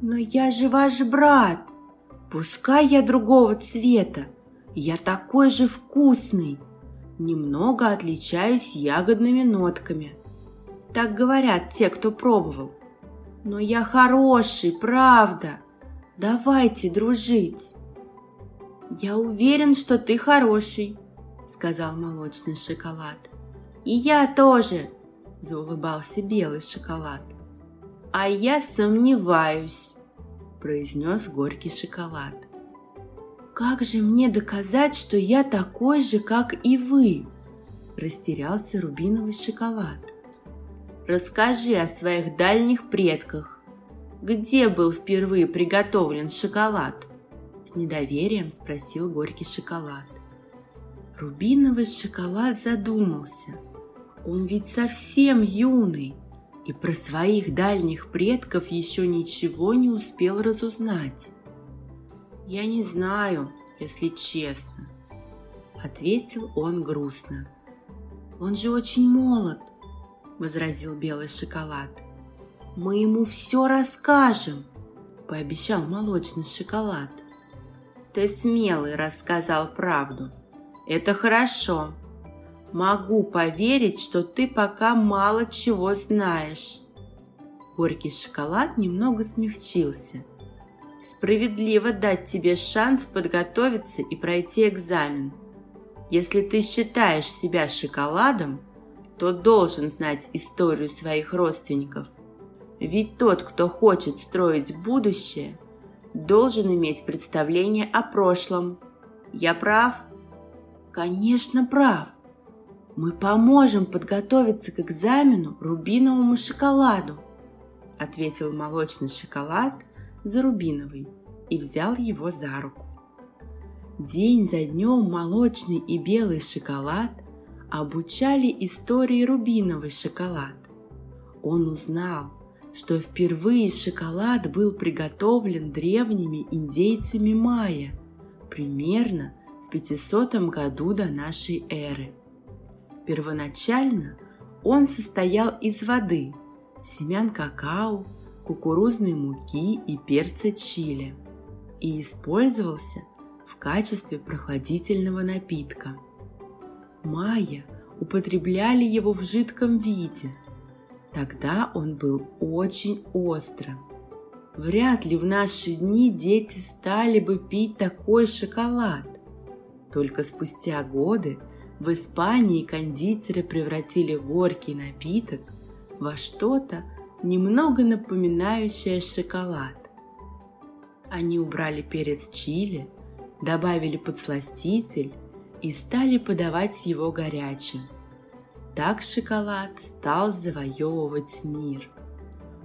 [SPEAKER 2] «Но я же ваш брат! Пускай я другого цвета, я такой же вкусный. Немного отличаюсь ягодными нотками. Так говорят те, кто пробовал. Но я хороший, правда. Давайте дружить. Я уверен, что ты хороший, сказал молочный шоколад. И я тоже, заулыбался белый шоколад. А я сомневаюсь, произнес горький шоколад.
[SPEAKER 1] Как же мне доказать, что я такой же, как и вы?» Растерялся рубиновый шоколад. «Расскажи о своих дальних предках. Где был впервые приготовлен шоколад?» С недоверием спросил горький шоколад. Рубиновый шоколад задумался. Он ведь совсем юный и про своих дальних предков еще ничего не успел разузнать. «Я не знаю, если честно», — ответил он грустно. «Он же очень молод», — возразил белый шоколад. «Мы ему все расскажем», — пообещал молочный шоколад. «Ты смелый рассказал правду. Это хорошо. Могу поверить, что ты пока мало чего знаешь». Горький шоколад немного смягчился — Справедливо дать тебе шанс подготовиться и пройти экзамен. Если ты считаешь себя шоколадом, то должен знать историю своих родственников. Ведь тот, кто хочет строить будущее, должен иметь представление о прошлом. Я прав? Конечно, прав. Мы поможем подготовиться к экзамену рубиновому шоколаду, ответил молочный шоколад – за Рубиновой и взял его за руку. День за днем молочный и белый шоколад обучали истории рубиновый шоколад. Он узнал, что впервые шоколад был приготовлен древними индейцами майя, примерно в 500 году до нашей эры. Первоначально он состоял из воды, семян какао, кукурузной муки и перца чили и использовался в качестве прохладительного напитка. Майя употребляли его в жидком виде. Тогда он был очень острым. Вряд ли в наши дни дети стали бы пить такой шоколад. Только спустя годы в Испании кондитеры превратили горький напиток во что-то, немного напоминающее шоколад. Они убрали перец чили, добавили подсластитель и стали подавать его горячим. Так шоколад стал завоевывать мир.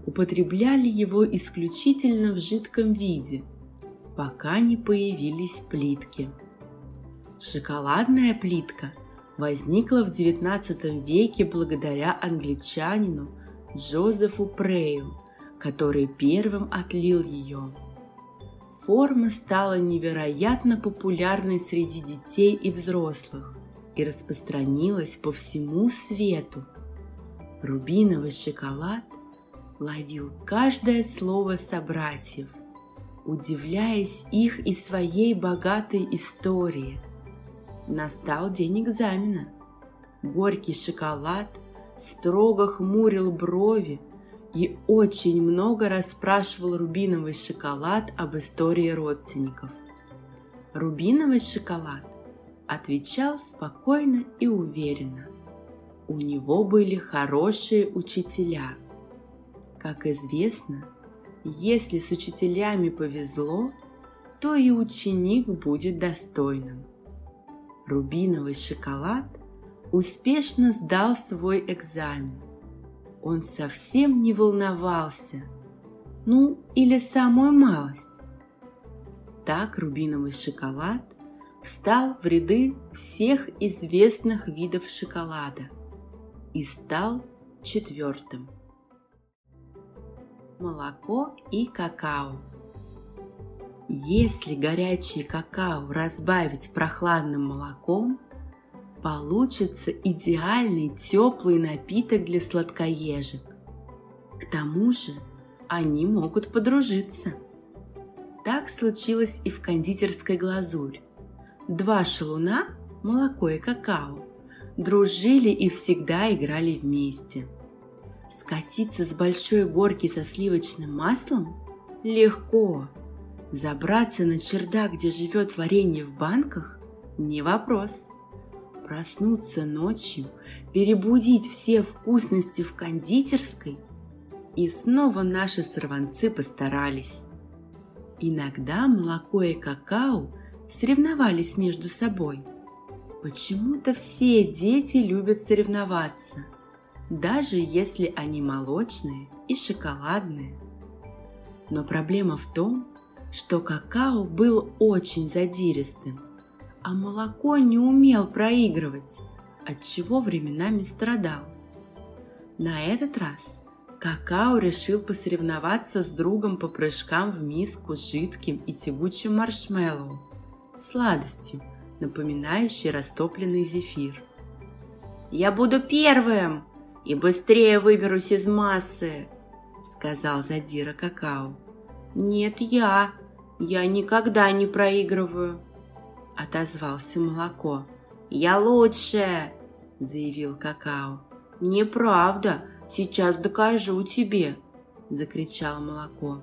[SPEAKER 1] Употребляли его исключительно в жидком виде, пока не появились плитки. Шоколадная плитка возникла в XIX веке благодаря англичанину Джозефу Прею, который первым отлил ее. Форма стала невероятно популярной среди детей и взрослых и распространилась по всему свету. Рубиновый шоколад ловил каждое слово собратьев, удивляясь их и своей богатой истории. Настал день экзамена. Горький шоколад строго хмурил брови и очень много расспрашивал рубиновый шоколад об истории родственников. Рубиновый шоколад отвечал спокойно и уверенно. У него были хорошие учителя. Как известно, если с учителями повезло, то и ученик будет достойным. Рубиновый шоколад успешно сдал свой экзамен. Он совсем не волновался, ну или самую малость. Так рубиновый шоколад встал в ряды всех известных видов шоколада и стал четвертым. Молоко и какао. Если горячее какао разбавить прохладным молоком – получится идеальный теплый напиток для сладкоежек. К тому же они могут подружиться. Так случилось и в кондитерской глазурь. Два шалуна, молоко и какао, дружили и всегда играли вместе. Скатиться с большой горки со сливочным маслом легко. Забраться на чердак, где живет варенье в банках, не вопрос проснуться ночью, перебудить все вкусности в кондитерской, и снова наши сорванцы постарались. Иногда молоко и какао соревновались между собой. Почему-то все дети любят соревноваться, даже если они молочные и шоколадные. Но проблема в том, что какао был очень задиристым, а молоко не умел проигрывать, от чего временами страдал. На этот раз Какао решил посоревноваться с другом по прыжкам в миску с жидким и тягучим маршмеллоу, сладостью, напоминающей растопленный зефир. «Я буду первым и быстрее выберусь из массы!» — сказал задира какао. «Нет, я. Я никогда не проигрываю!» — отозвался молоко. «Я лучше!» — заявил какао. «Неправда! Сейчас докажу тебе!» – закричало молоко.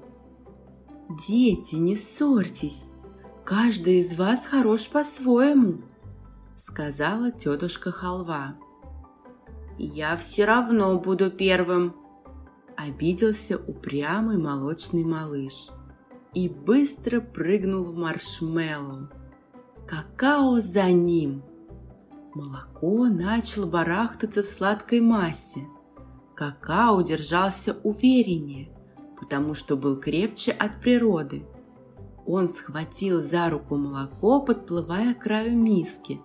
[SPEAKER 1] «Дети, не ссорьтесь! Каждый из вас хорош по-своему!» – сказала тетушка Халва. «Я все равно буду первым!» – обиделся упрямый молочный малыш и быстро прыгнул в маршмеллоу. Какао за ним. Молоко начало барахтаться в сладкой массе – Какао держался увереннее, потому что был крепче от природы. Он схватил за руку молоко, подплывая к краю миски.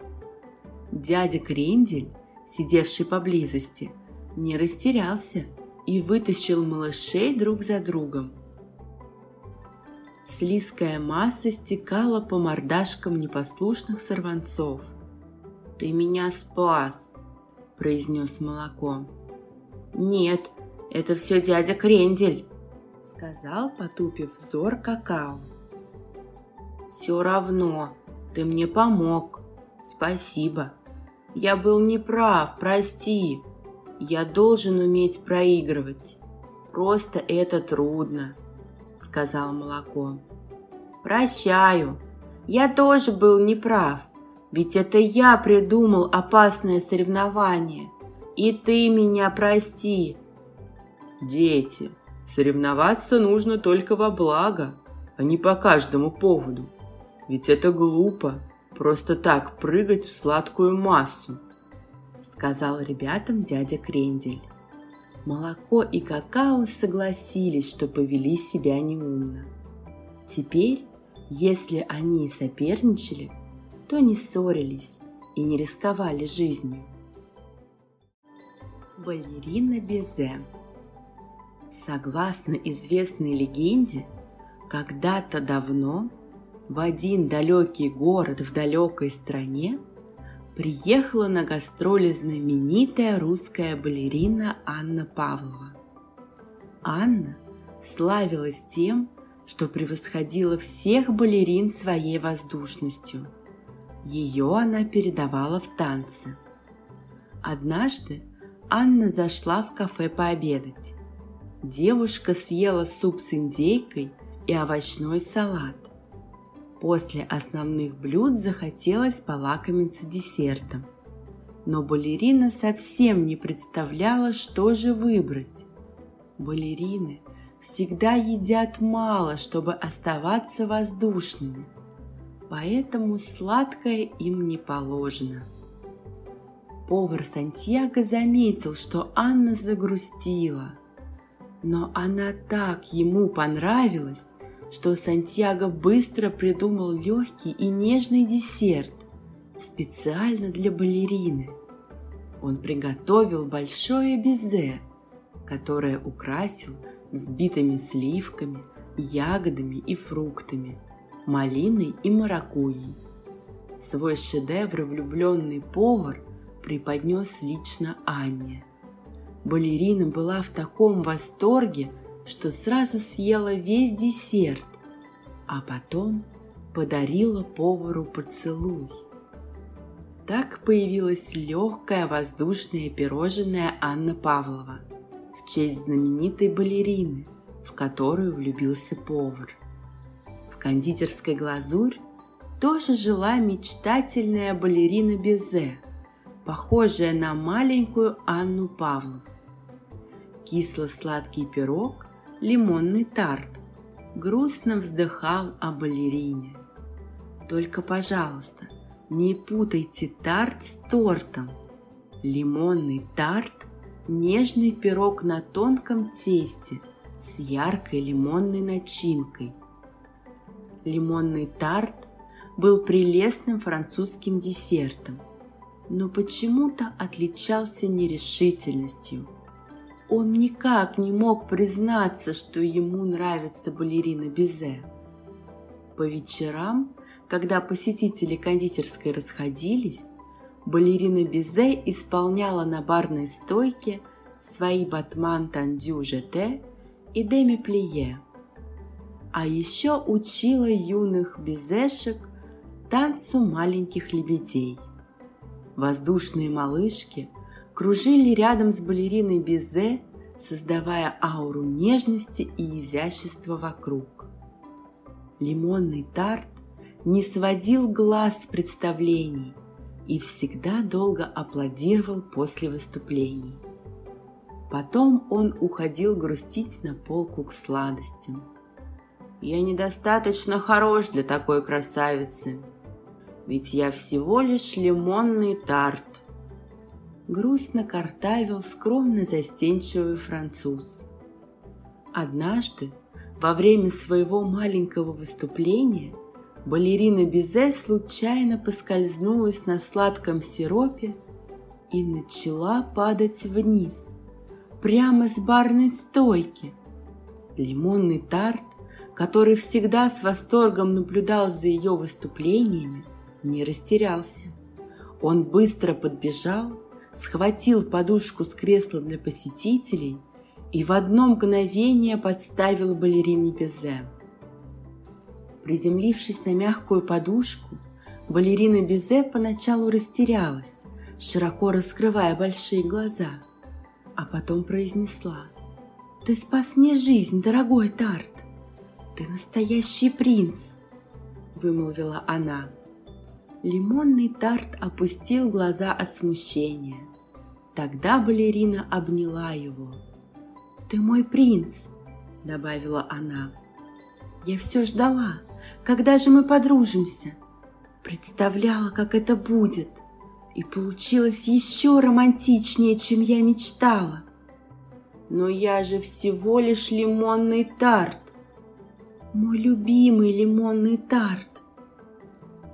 [SPEAKER 1] Дядя Крендель, сидевший поблизости, не растерялся и вытащил малышей друг за другом. Слизкая масса стекала по мордашкам непослушных сорванцов. «Ты меня спас!» – произнес молоко. «Нет, это все дядя Крендель», — сказал, потупив взор какао. «Все равно, ты мне помог. Спасибо. Я был неправ, прости. Я должен уметь проигрывать. Просто это трудно», — сказал молоко. «Прощаю. Я тоже был неправ, ведь это я придумал опасное соревнование. И ты меня прости.
[SPEAKER 3] Дети, соревноваться нужно только во благо, а не по каждому поводу. Ведь это глупо, просто так прыгать в сладкую массу,
[SPEAKER 1] сказал ребятам дядя Крендель. Молоко и какао согласились, что повели себя неумно. Теперь, если они и соперничали, то не ссорились и не рисковали жизнью. Балерина Безе Согласно известной легенде, когда-то давно в один далекий город в далекой стране приехала на гастроли знаменитая русская балерина Анна Павлова. Анна славилась тем, что превосходила всех балерин своей воздушностью. Ее она передавала в танце. Однажды Анна зашла в кафе пообедать. Девушка съела суп с индейкой и овощной салат. После основных блюд захотелось полакомиться десертом. Но балерина совсем не представляла, что же выбрать. Балерины всегда едят мало, чтобы оставаться воздушными, поэтому сладкое им не положено. Повар Сантьяго заметил, что Анна загрустила. Но она так ему понравилась, что Сантьяго быстро придумал легкий и нежный десерт специально для балерины. Он приготовил большое безе, которое украсил взбитыми сливками, ягодами и фруктами, малиной и маракуйей. Свой шедевр влюбленный повар – преподнес лично Анне. Балерина была в таком восторге, что сразу съела весь десерт, а потом подарила повару поцелуй. Так появилась легкая воздушная пирожное Анна Павлова в честь знаменитой балерины, в которую влюбился повар. В кондитерской глазурь тоже жила мечтательная балерина Безе – похожая на маленькую Анну Павлову. Кисло-сладкий пирог, лимонный тарт грустно вздыхал о балерине. Только, пожалуйста, не путайте тарт с тортом. Лимонный тарт – нежный пирог на тонком тесте с яркой лимонной начинкой. Лимонный тарт был прелестным французским десертом, но почему-то отличался нерешительностью. Он никак не мог признаться, что ему нравится балерина Бизе. По вечерам, когда посетители кондитерской расходились, балерина Бизе исполняла на барной стойке свои батман тандю жете и деми плие. А еще учила юных безешек танцу маленьких лебедей. Воздушные малышки кружили рядом с балериной Бизе, создавая ауру нежности и изящества вокруг. Лимонный тарт не сводил глаз с представлений и всегда долго аплодировал после выступлений. Потом он уходил грустить на полку к сладостям. «Я недостаточно хорош для такой красавицы», ведь я всего лишь лимонный тарт. Грустно картавил скромно застенчивый француз. Однажды, во время своего маленького выступления, балерина Бизе случайно поскользнулась на сладком сиропе и начала падать вниз, прямо с барной стойки. Лимонный тарт, который всегда с восторгом наблюдал за ее выступлениями, не растерялся. Он быстро подбежал, схватил подушку с кресла для посетителей и в одно мгновение подставил балерине Безе. Приземлившись на мягкую подушку, балерина Безе поначалу растерялась, широко раскрывая большие глаза, а потом произнесла «Ты спас мне жизнь, дорогой Тарт! Ты настоящий принц!» – вымолвила она. Лимонный тарт опустил глаза от смущения. Тогда балерина обняла его. «Ты мой принц!» – добавила она. «Я все ждала, когда же мы подружимся. Представляла, как это будет, и получилось еще романтичнее, чем я мечтала. Но я же всего лишь лимонный тарт. Мой любимый лимонный тарт.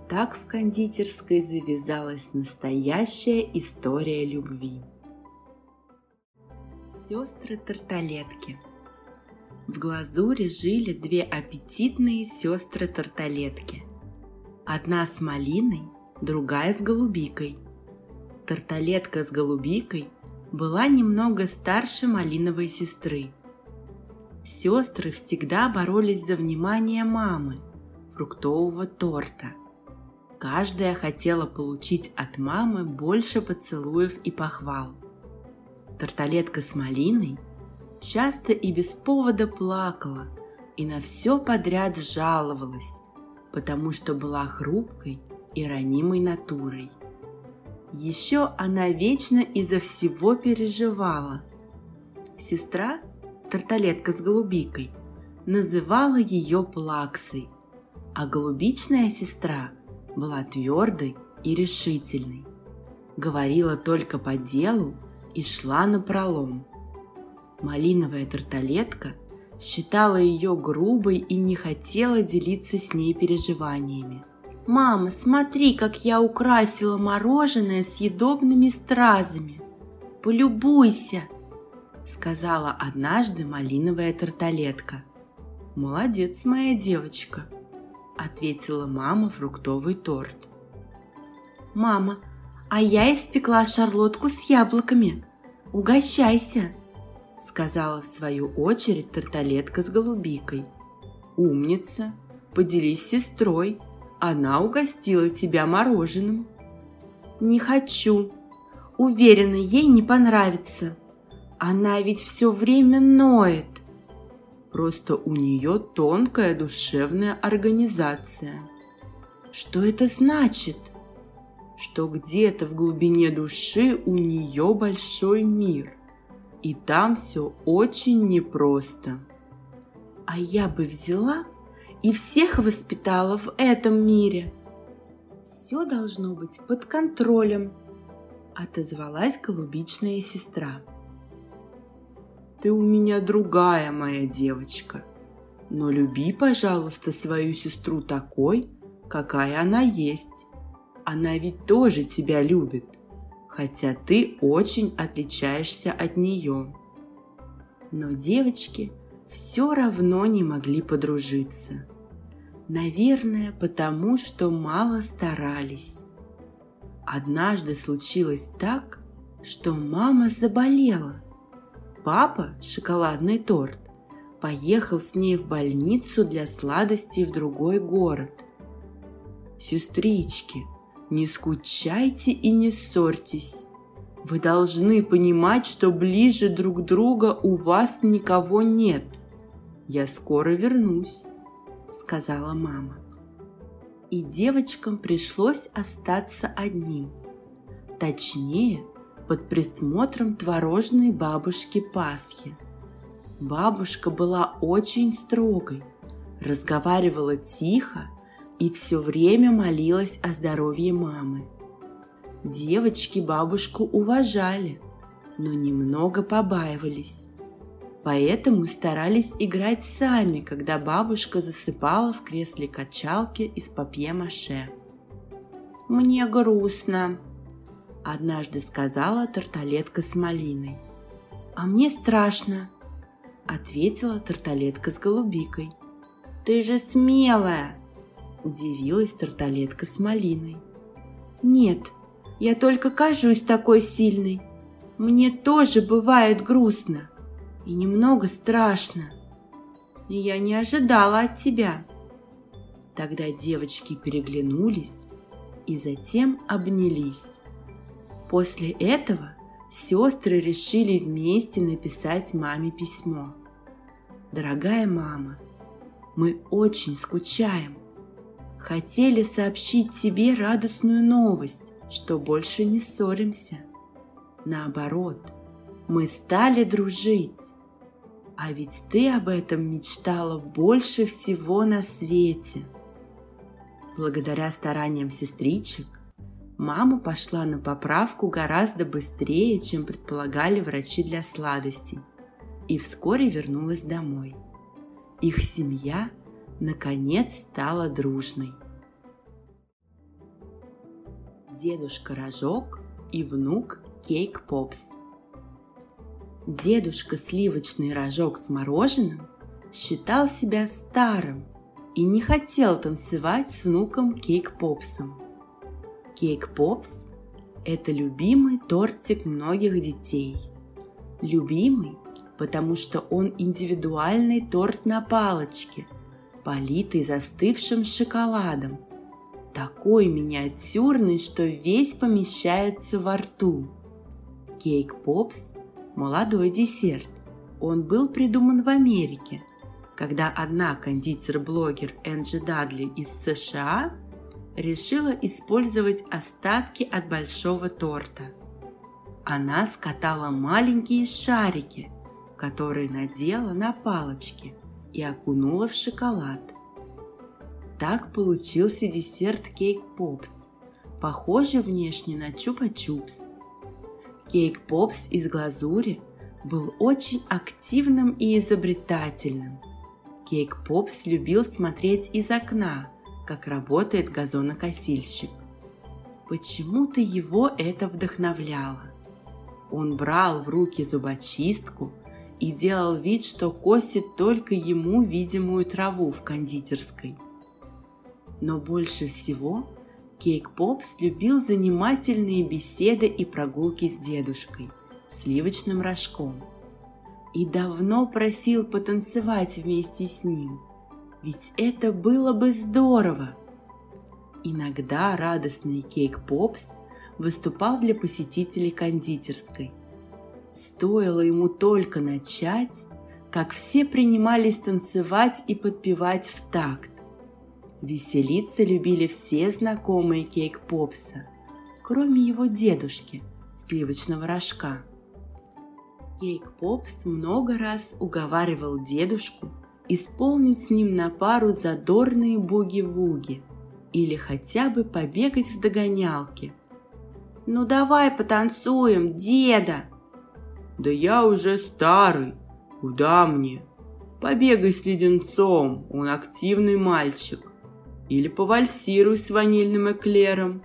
[SPEAKER 1] Так в кондитерской завязалась настоящая история любви. Сестры-тарталетки В глазури жили две аппетитные сестры-тарталетки. Одна с малиной, другая с голубикой. Тарталетка с голубикой была немного старше малиновой сестры. Сестры всегда боролись за внимание мамы, фруктового торта – Каждая хотела получить от мамы больше поцелуев и похвал. Тарталетка с малиной часто и без повода плакала и на все подряд жаловалась, потому что была хрупкой и ранимой натурой. Еще она вечно из-за всего переживала. Сестра, тарталетка с голубикой, называла ее плаксой, а голубичная сестра была твердой и решительной, говорила только по делу и шла на пролом. Малиновая тарталетка считала ее грубой и не хотела делиться с ней переживаниями. «Мама, смотри, как я украсила мороженое съедобными стразами! Полюбуйся!» сказала однажды малиновая тарталетка. «Молодец, моя девочка!» Ответила мама фруктовый торт. «Мама, а я испекла шарлотку с яблоками. Угощайся!» сказала в свою очередь тарталетка с голубикой. «Умница! Поделись с сестрой. Она угостила тебя мороженым». «Не хочу. Уверена, ей не понравится. Она ведь все время ноет. Просто у нее тонкая душевная организация. Что это значит? Что где-то в глубине души у нее большой мир. И там все очень непросто. А я бы взяла и всех воспитала в этом мире, Все должно быть под контролем, отозвалась голубичная сестра.
[SPEAKER 3] Ты у меня другая моя девочка, но люби, пожалуйста, свою сестру такой, какая она есть. Она ведь тоже тебя любит, хотя ты очень отличаешься от нее.
[SPEAKER 1] Но девочки все равно не могли подружиться. Наверное, потому что мало старались. Однажды случилось так, что мама заболела. Папа, шоколадный торт, поехал с ней в больницу для сладостей в другой город.
[SPEAKER 3] Сестрички, не скучайте и не ссорьтесь. Вы должны понимать, что ближе друг друга у вас никого нет. Я скоро вернусь, сказала мама.
[SPEAKER 1] И девочкам пришлось остаться одним. Точнее, под присмотром творожной бабушки Пасхи. Бабушка была очень строгой, разговаривала тихо и все время молилась о здоровье мамы. Девочки бабушку уважали, но немного побаивались. Поэтому старались играть сами, когда бабушка засыпала в кресле качалки из папье-маше. «Мне грустно», – однажды сказала тарталетка с малиной. «А мне страшно», – ответила тарталетка с голубикой. «Ты же смелая!» – удивилась тарталетка с малиной. «Нет, я только кажусь такой сильной. Мне тоже бывает грустно и немного страшно. И я не ожидала от тебя». Тогда девочки переглянулись и затем обнялись. После этого сестры решили вместе написать маме письмо. «Дорогая мама, мы очень скучаем хотели сообщить тебе радостную новость, что больше не ссоримся. Наоборот, мы стали дружить. А ведь ты об этом мечтала больше всего на свете. Благодаря стараниям сестричек, мама пошла на поправку гораздо быстрее, чем предполагали врачи для сладостей, и вскоре вернулась домой. Их семья наконец стала дружной. Дедушка Рожок и внук Кейк Попс. Дедушка Сливочный Рожок с мороженым считал себя старым и не хотел танцевать с внуком Кейк Попсом. Кейк Попс – это любимый тортик многих детей. Любимый, потому что он индивидуальный торт на палочке – политый застывшим шоколадом. Такой миниатюрный, что весь помещается во рту. Кейк Попс – молодой десерт. Он был придуман в Америке, когда одна кондитер-блогер Энджи Дадли из США решила использовать остатки от большого торта. Она скатала маленькие шарики, которые надела на палочки – и окунула в шоколад. Так получился десерт кейк попс, похожий внешне на чупа-чупс. Кейк попс из глазури был очень активным и изобретательным. Кейк попс любил смотреть из окна, как работает газонокосильщик. Почему-то его это вдохновляло. Он брал в руки зубочистку и делал вид, что косит только ему видимую траву в кондитерской. Но больше всего Кейк Попс любил занимательные беседы и прогулки с дедушкой, сливочным рожком. И давно просил потанцевать вместе с ним, ведь это было бы здорово. Иногда радостный Кейк Попс выступал для посетителей кондитерской, Стоило ему только начать, как все принимались танцевать и подпевать в такт. Веселиться любили все знакомые кейк-попса, кроме его дедушки, сливочного рожка. Кейк-попс много раз уговаривал дедушку исполнить с ним на пару задорные буги-вуги, или хотя бы побегать в догонялки. «Ну давай потанцуем, деда!»
[SPEAKER 3] «Да я уже старый, куда мне? Побегай с леденцом, он активный мальчик. Или повальсируй с ванильным эклером,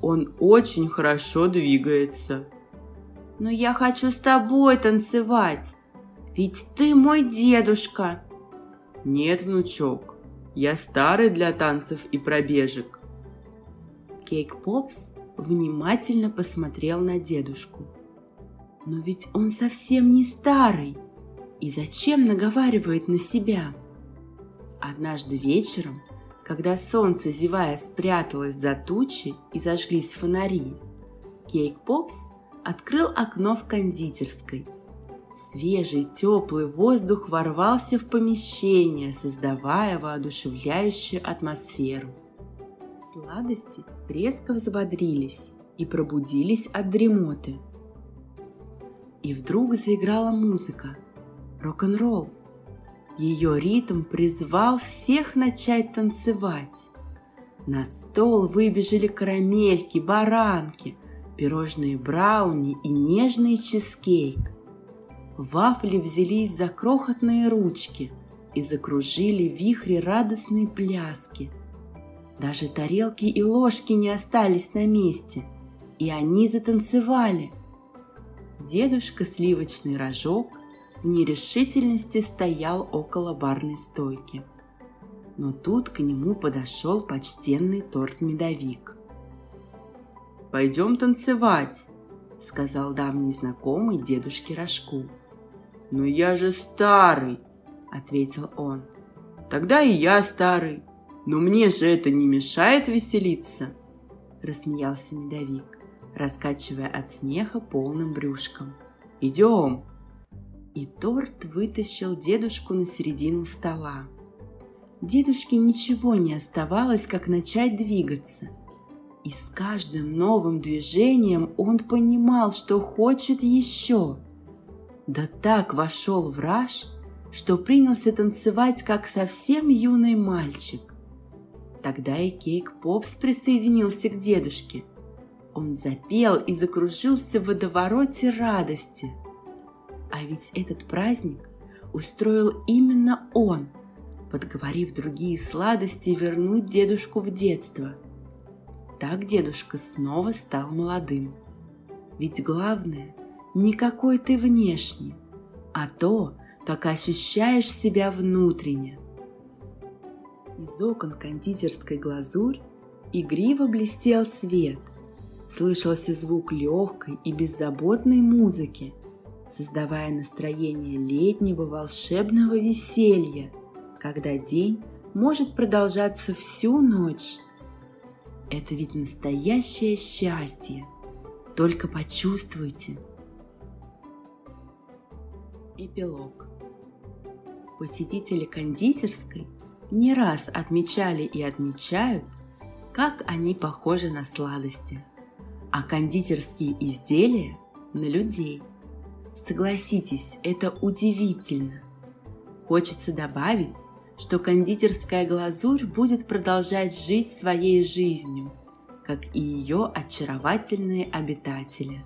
[SPEAKER 3] он очень хорошо двигается».
[SPEAKER 1] «Но я хочу с тобой танцевать, ведь ты мой дедушка!»
[SPEAKER 3] «Нет, внучок, я старый для танцев и пробежек».
[SPEAKER 1] Кейк Попс внимательно посмотрел на дедушку. Но ведь он совсем не старый. И зачем наговаривает на себя? Однажды вечером, когда солнце, зевая, спряталось за тучи и зажглись фонари, Кейк Попс открыл окно в кондитерской – Свежий, теплый воздух ворвался в помещение, создавая воодушевляющую атмосферу. Сладости резко взбодрились и пробудились от дремоты. И вдруг заиграла музыка. Рок-н-ролл. Ее ритм призвал всех начать танцевать. На стол выбежали карамельки, баранки, пирожные брауни и нежный чизкейк. Вафли взялись за крохотные ручки и закружили вихри радостной пляски. Даже тарелки и ложки не остались на месте, и они затанцевали. Дедушка Сливочный Рожок в нерешительности стоял около барной стойки. Но тут к нему подошел почтенный торт-медовик.
[SPEAKER 3] «Пойдем танцевать», —
[SPEAKER 1] сказал давний знакомый дедушке Рожку.
[SPEAKER 3] «Но я же старый», —
[SPEAKER 1] ответил он.
[SPEAKER 3] «Тогда и я старый. Но мне же это не мешает веселиться», — рассмеялся медовик, раскачивая от смеха полным брюшком. «Идем!»
[SPEAKER 1] И торт вытащил дедушку на середину стола. Дедушке ничего не оставалось, как начать двигаться. И с каждым новым движением он понимал, что хочет еще — да так вошел в раж, что принялся танцевать, как совсем юный мальчик. Тогда и Кейк Попс присоединился к дедушке. Он запел и закружился в водовороте радости. А ведь этот праздник устроил именно он, подговорив другие сладости вернуть дедушку в детство. Так дедушка снова стал молодым. Ведь главное – не какой ты внешний, а то, как ощущаешь себя внутренне. Из окон кондитерской глазурь игриво блестел свет. Слышался звук легкой и беззаботной музыки, создавая настроение летнего волшебного веселья, когда день может продолжаться всю ночь. Это ведь настоящее счастье. Только почувствуйте – Эпилог. Посетители кондитерской не раз отмечали и отмечают, как они похожи на сладости, а кондитерские изделия – на людей. Согласитесь, это удивительно. Хочется добавить, что кондитерская глазурь будет продолжать жить своей жизнью, как и ее очаровательные обитатели.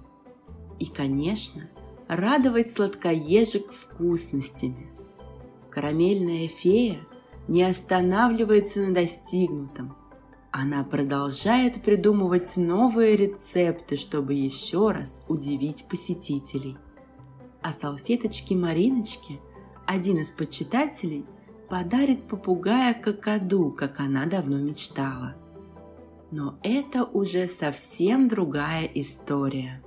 [SPEAKER 1] И, конечно, – радовать сладкоежек вкусностями. Карамельная фея не останавливается на достигнутом. Она продолжает придумывать новые рецепты, чтобы еще раз удивить посетителей. А салфеточки Мариночки один из почитателей подарит попугая какаду, как она давно мечтала. Но это уже совсем другая история.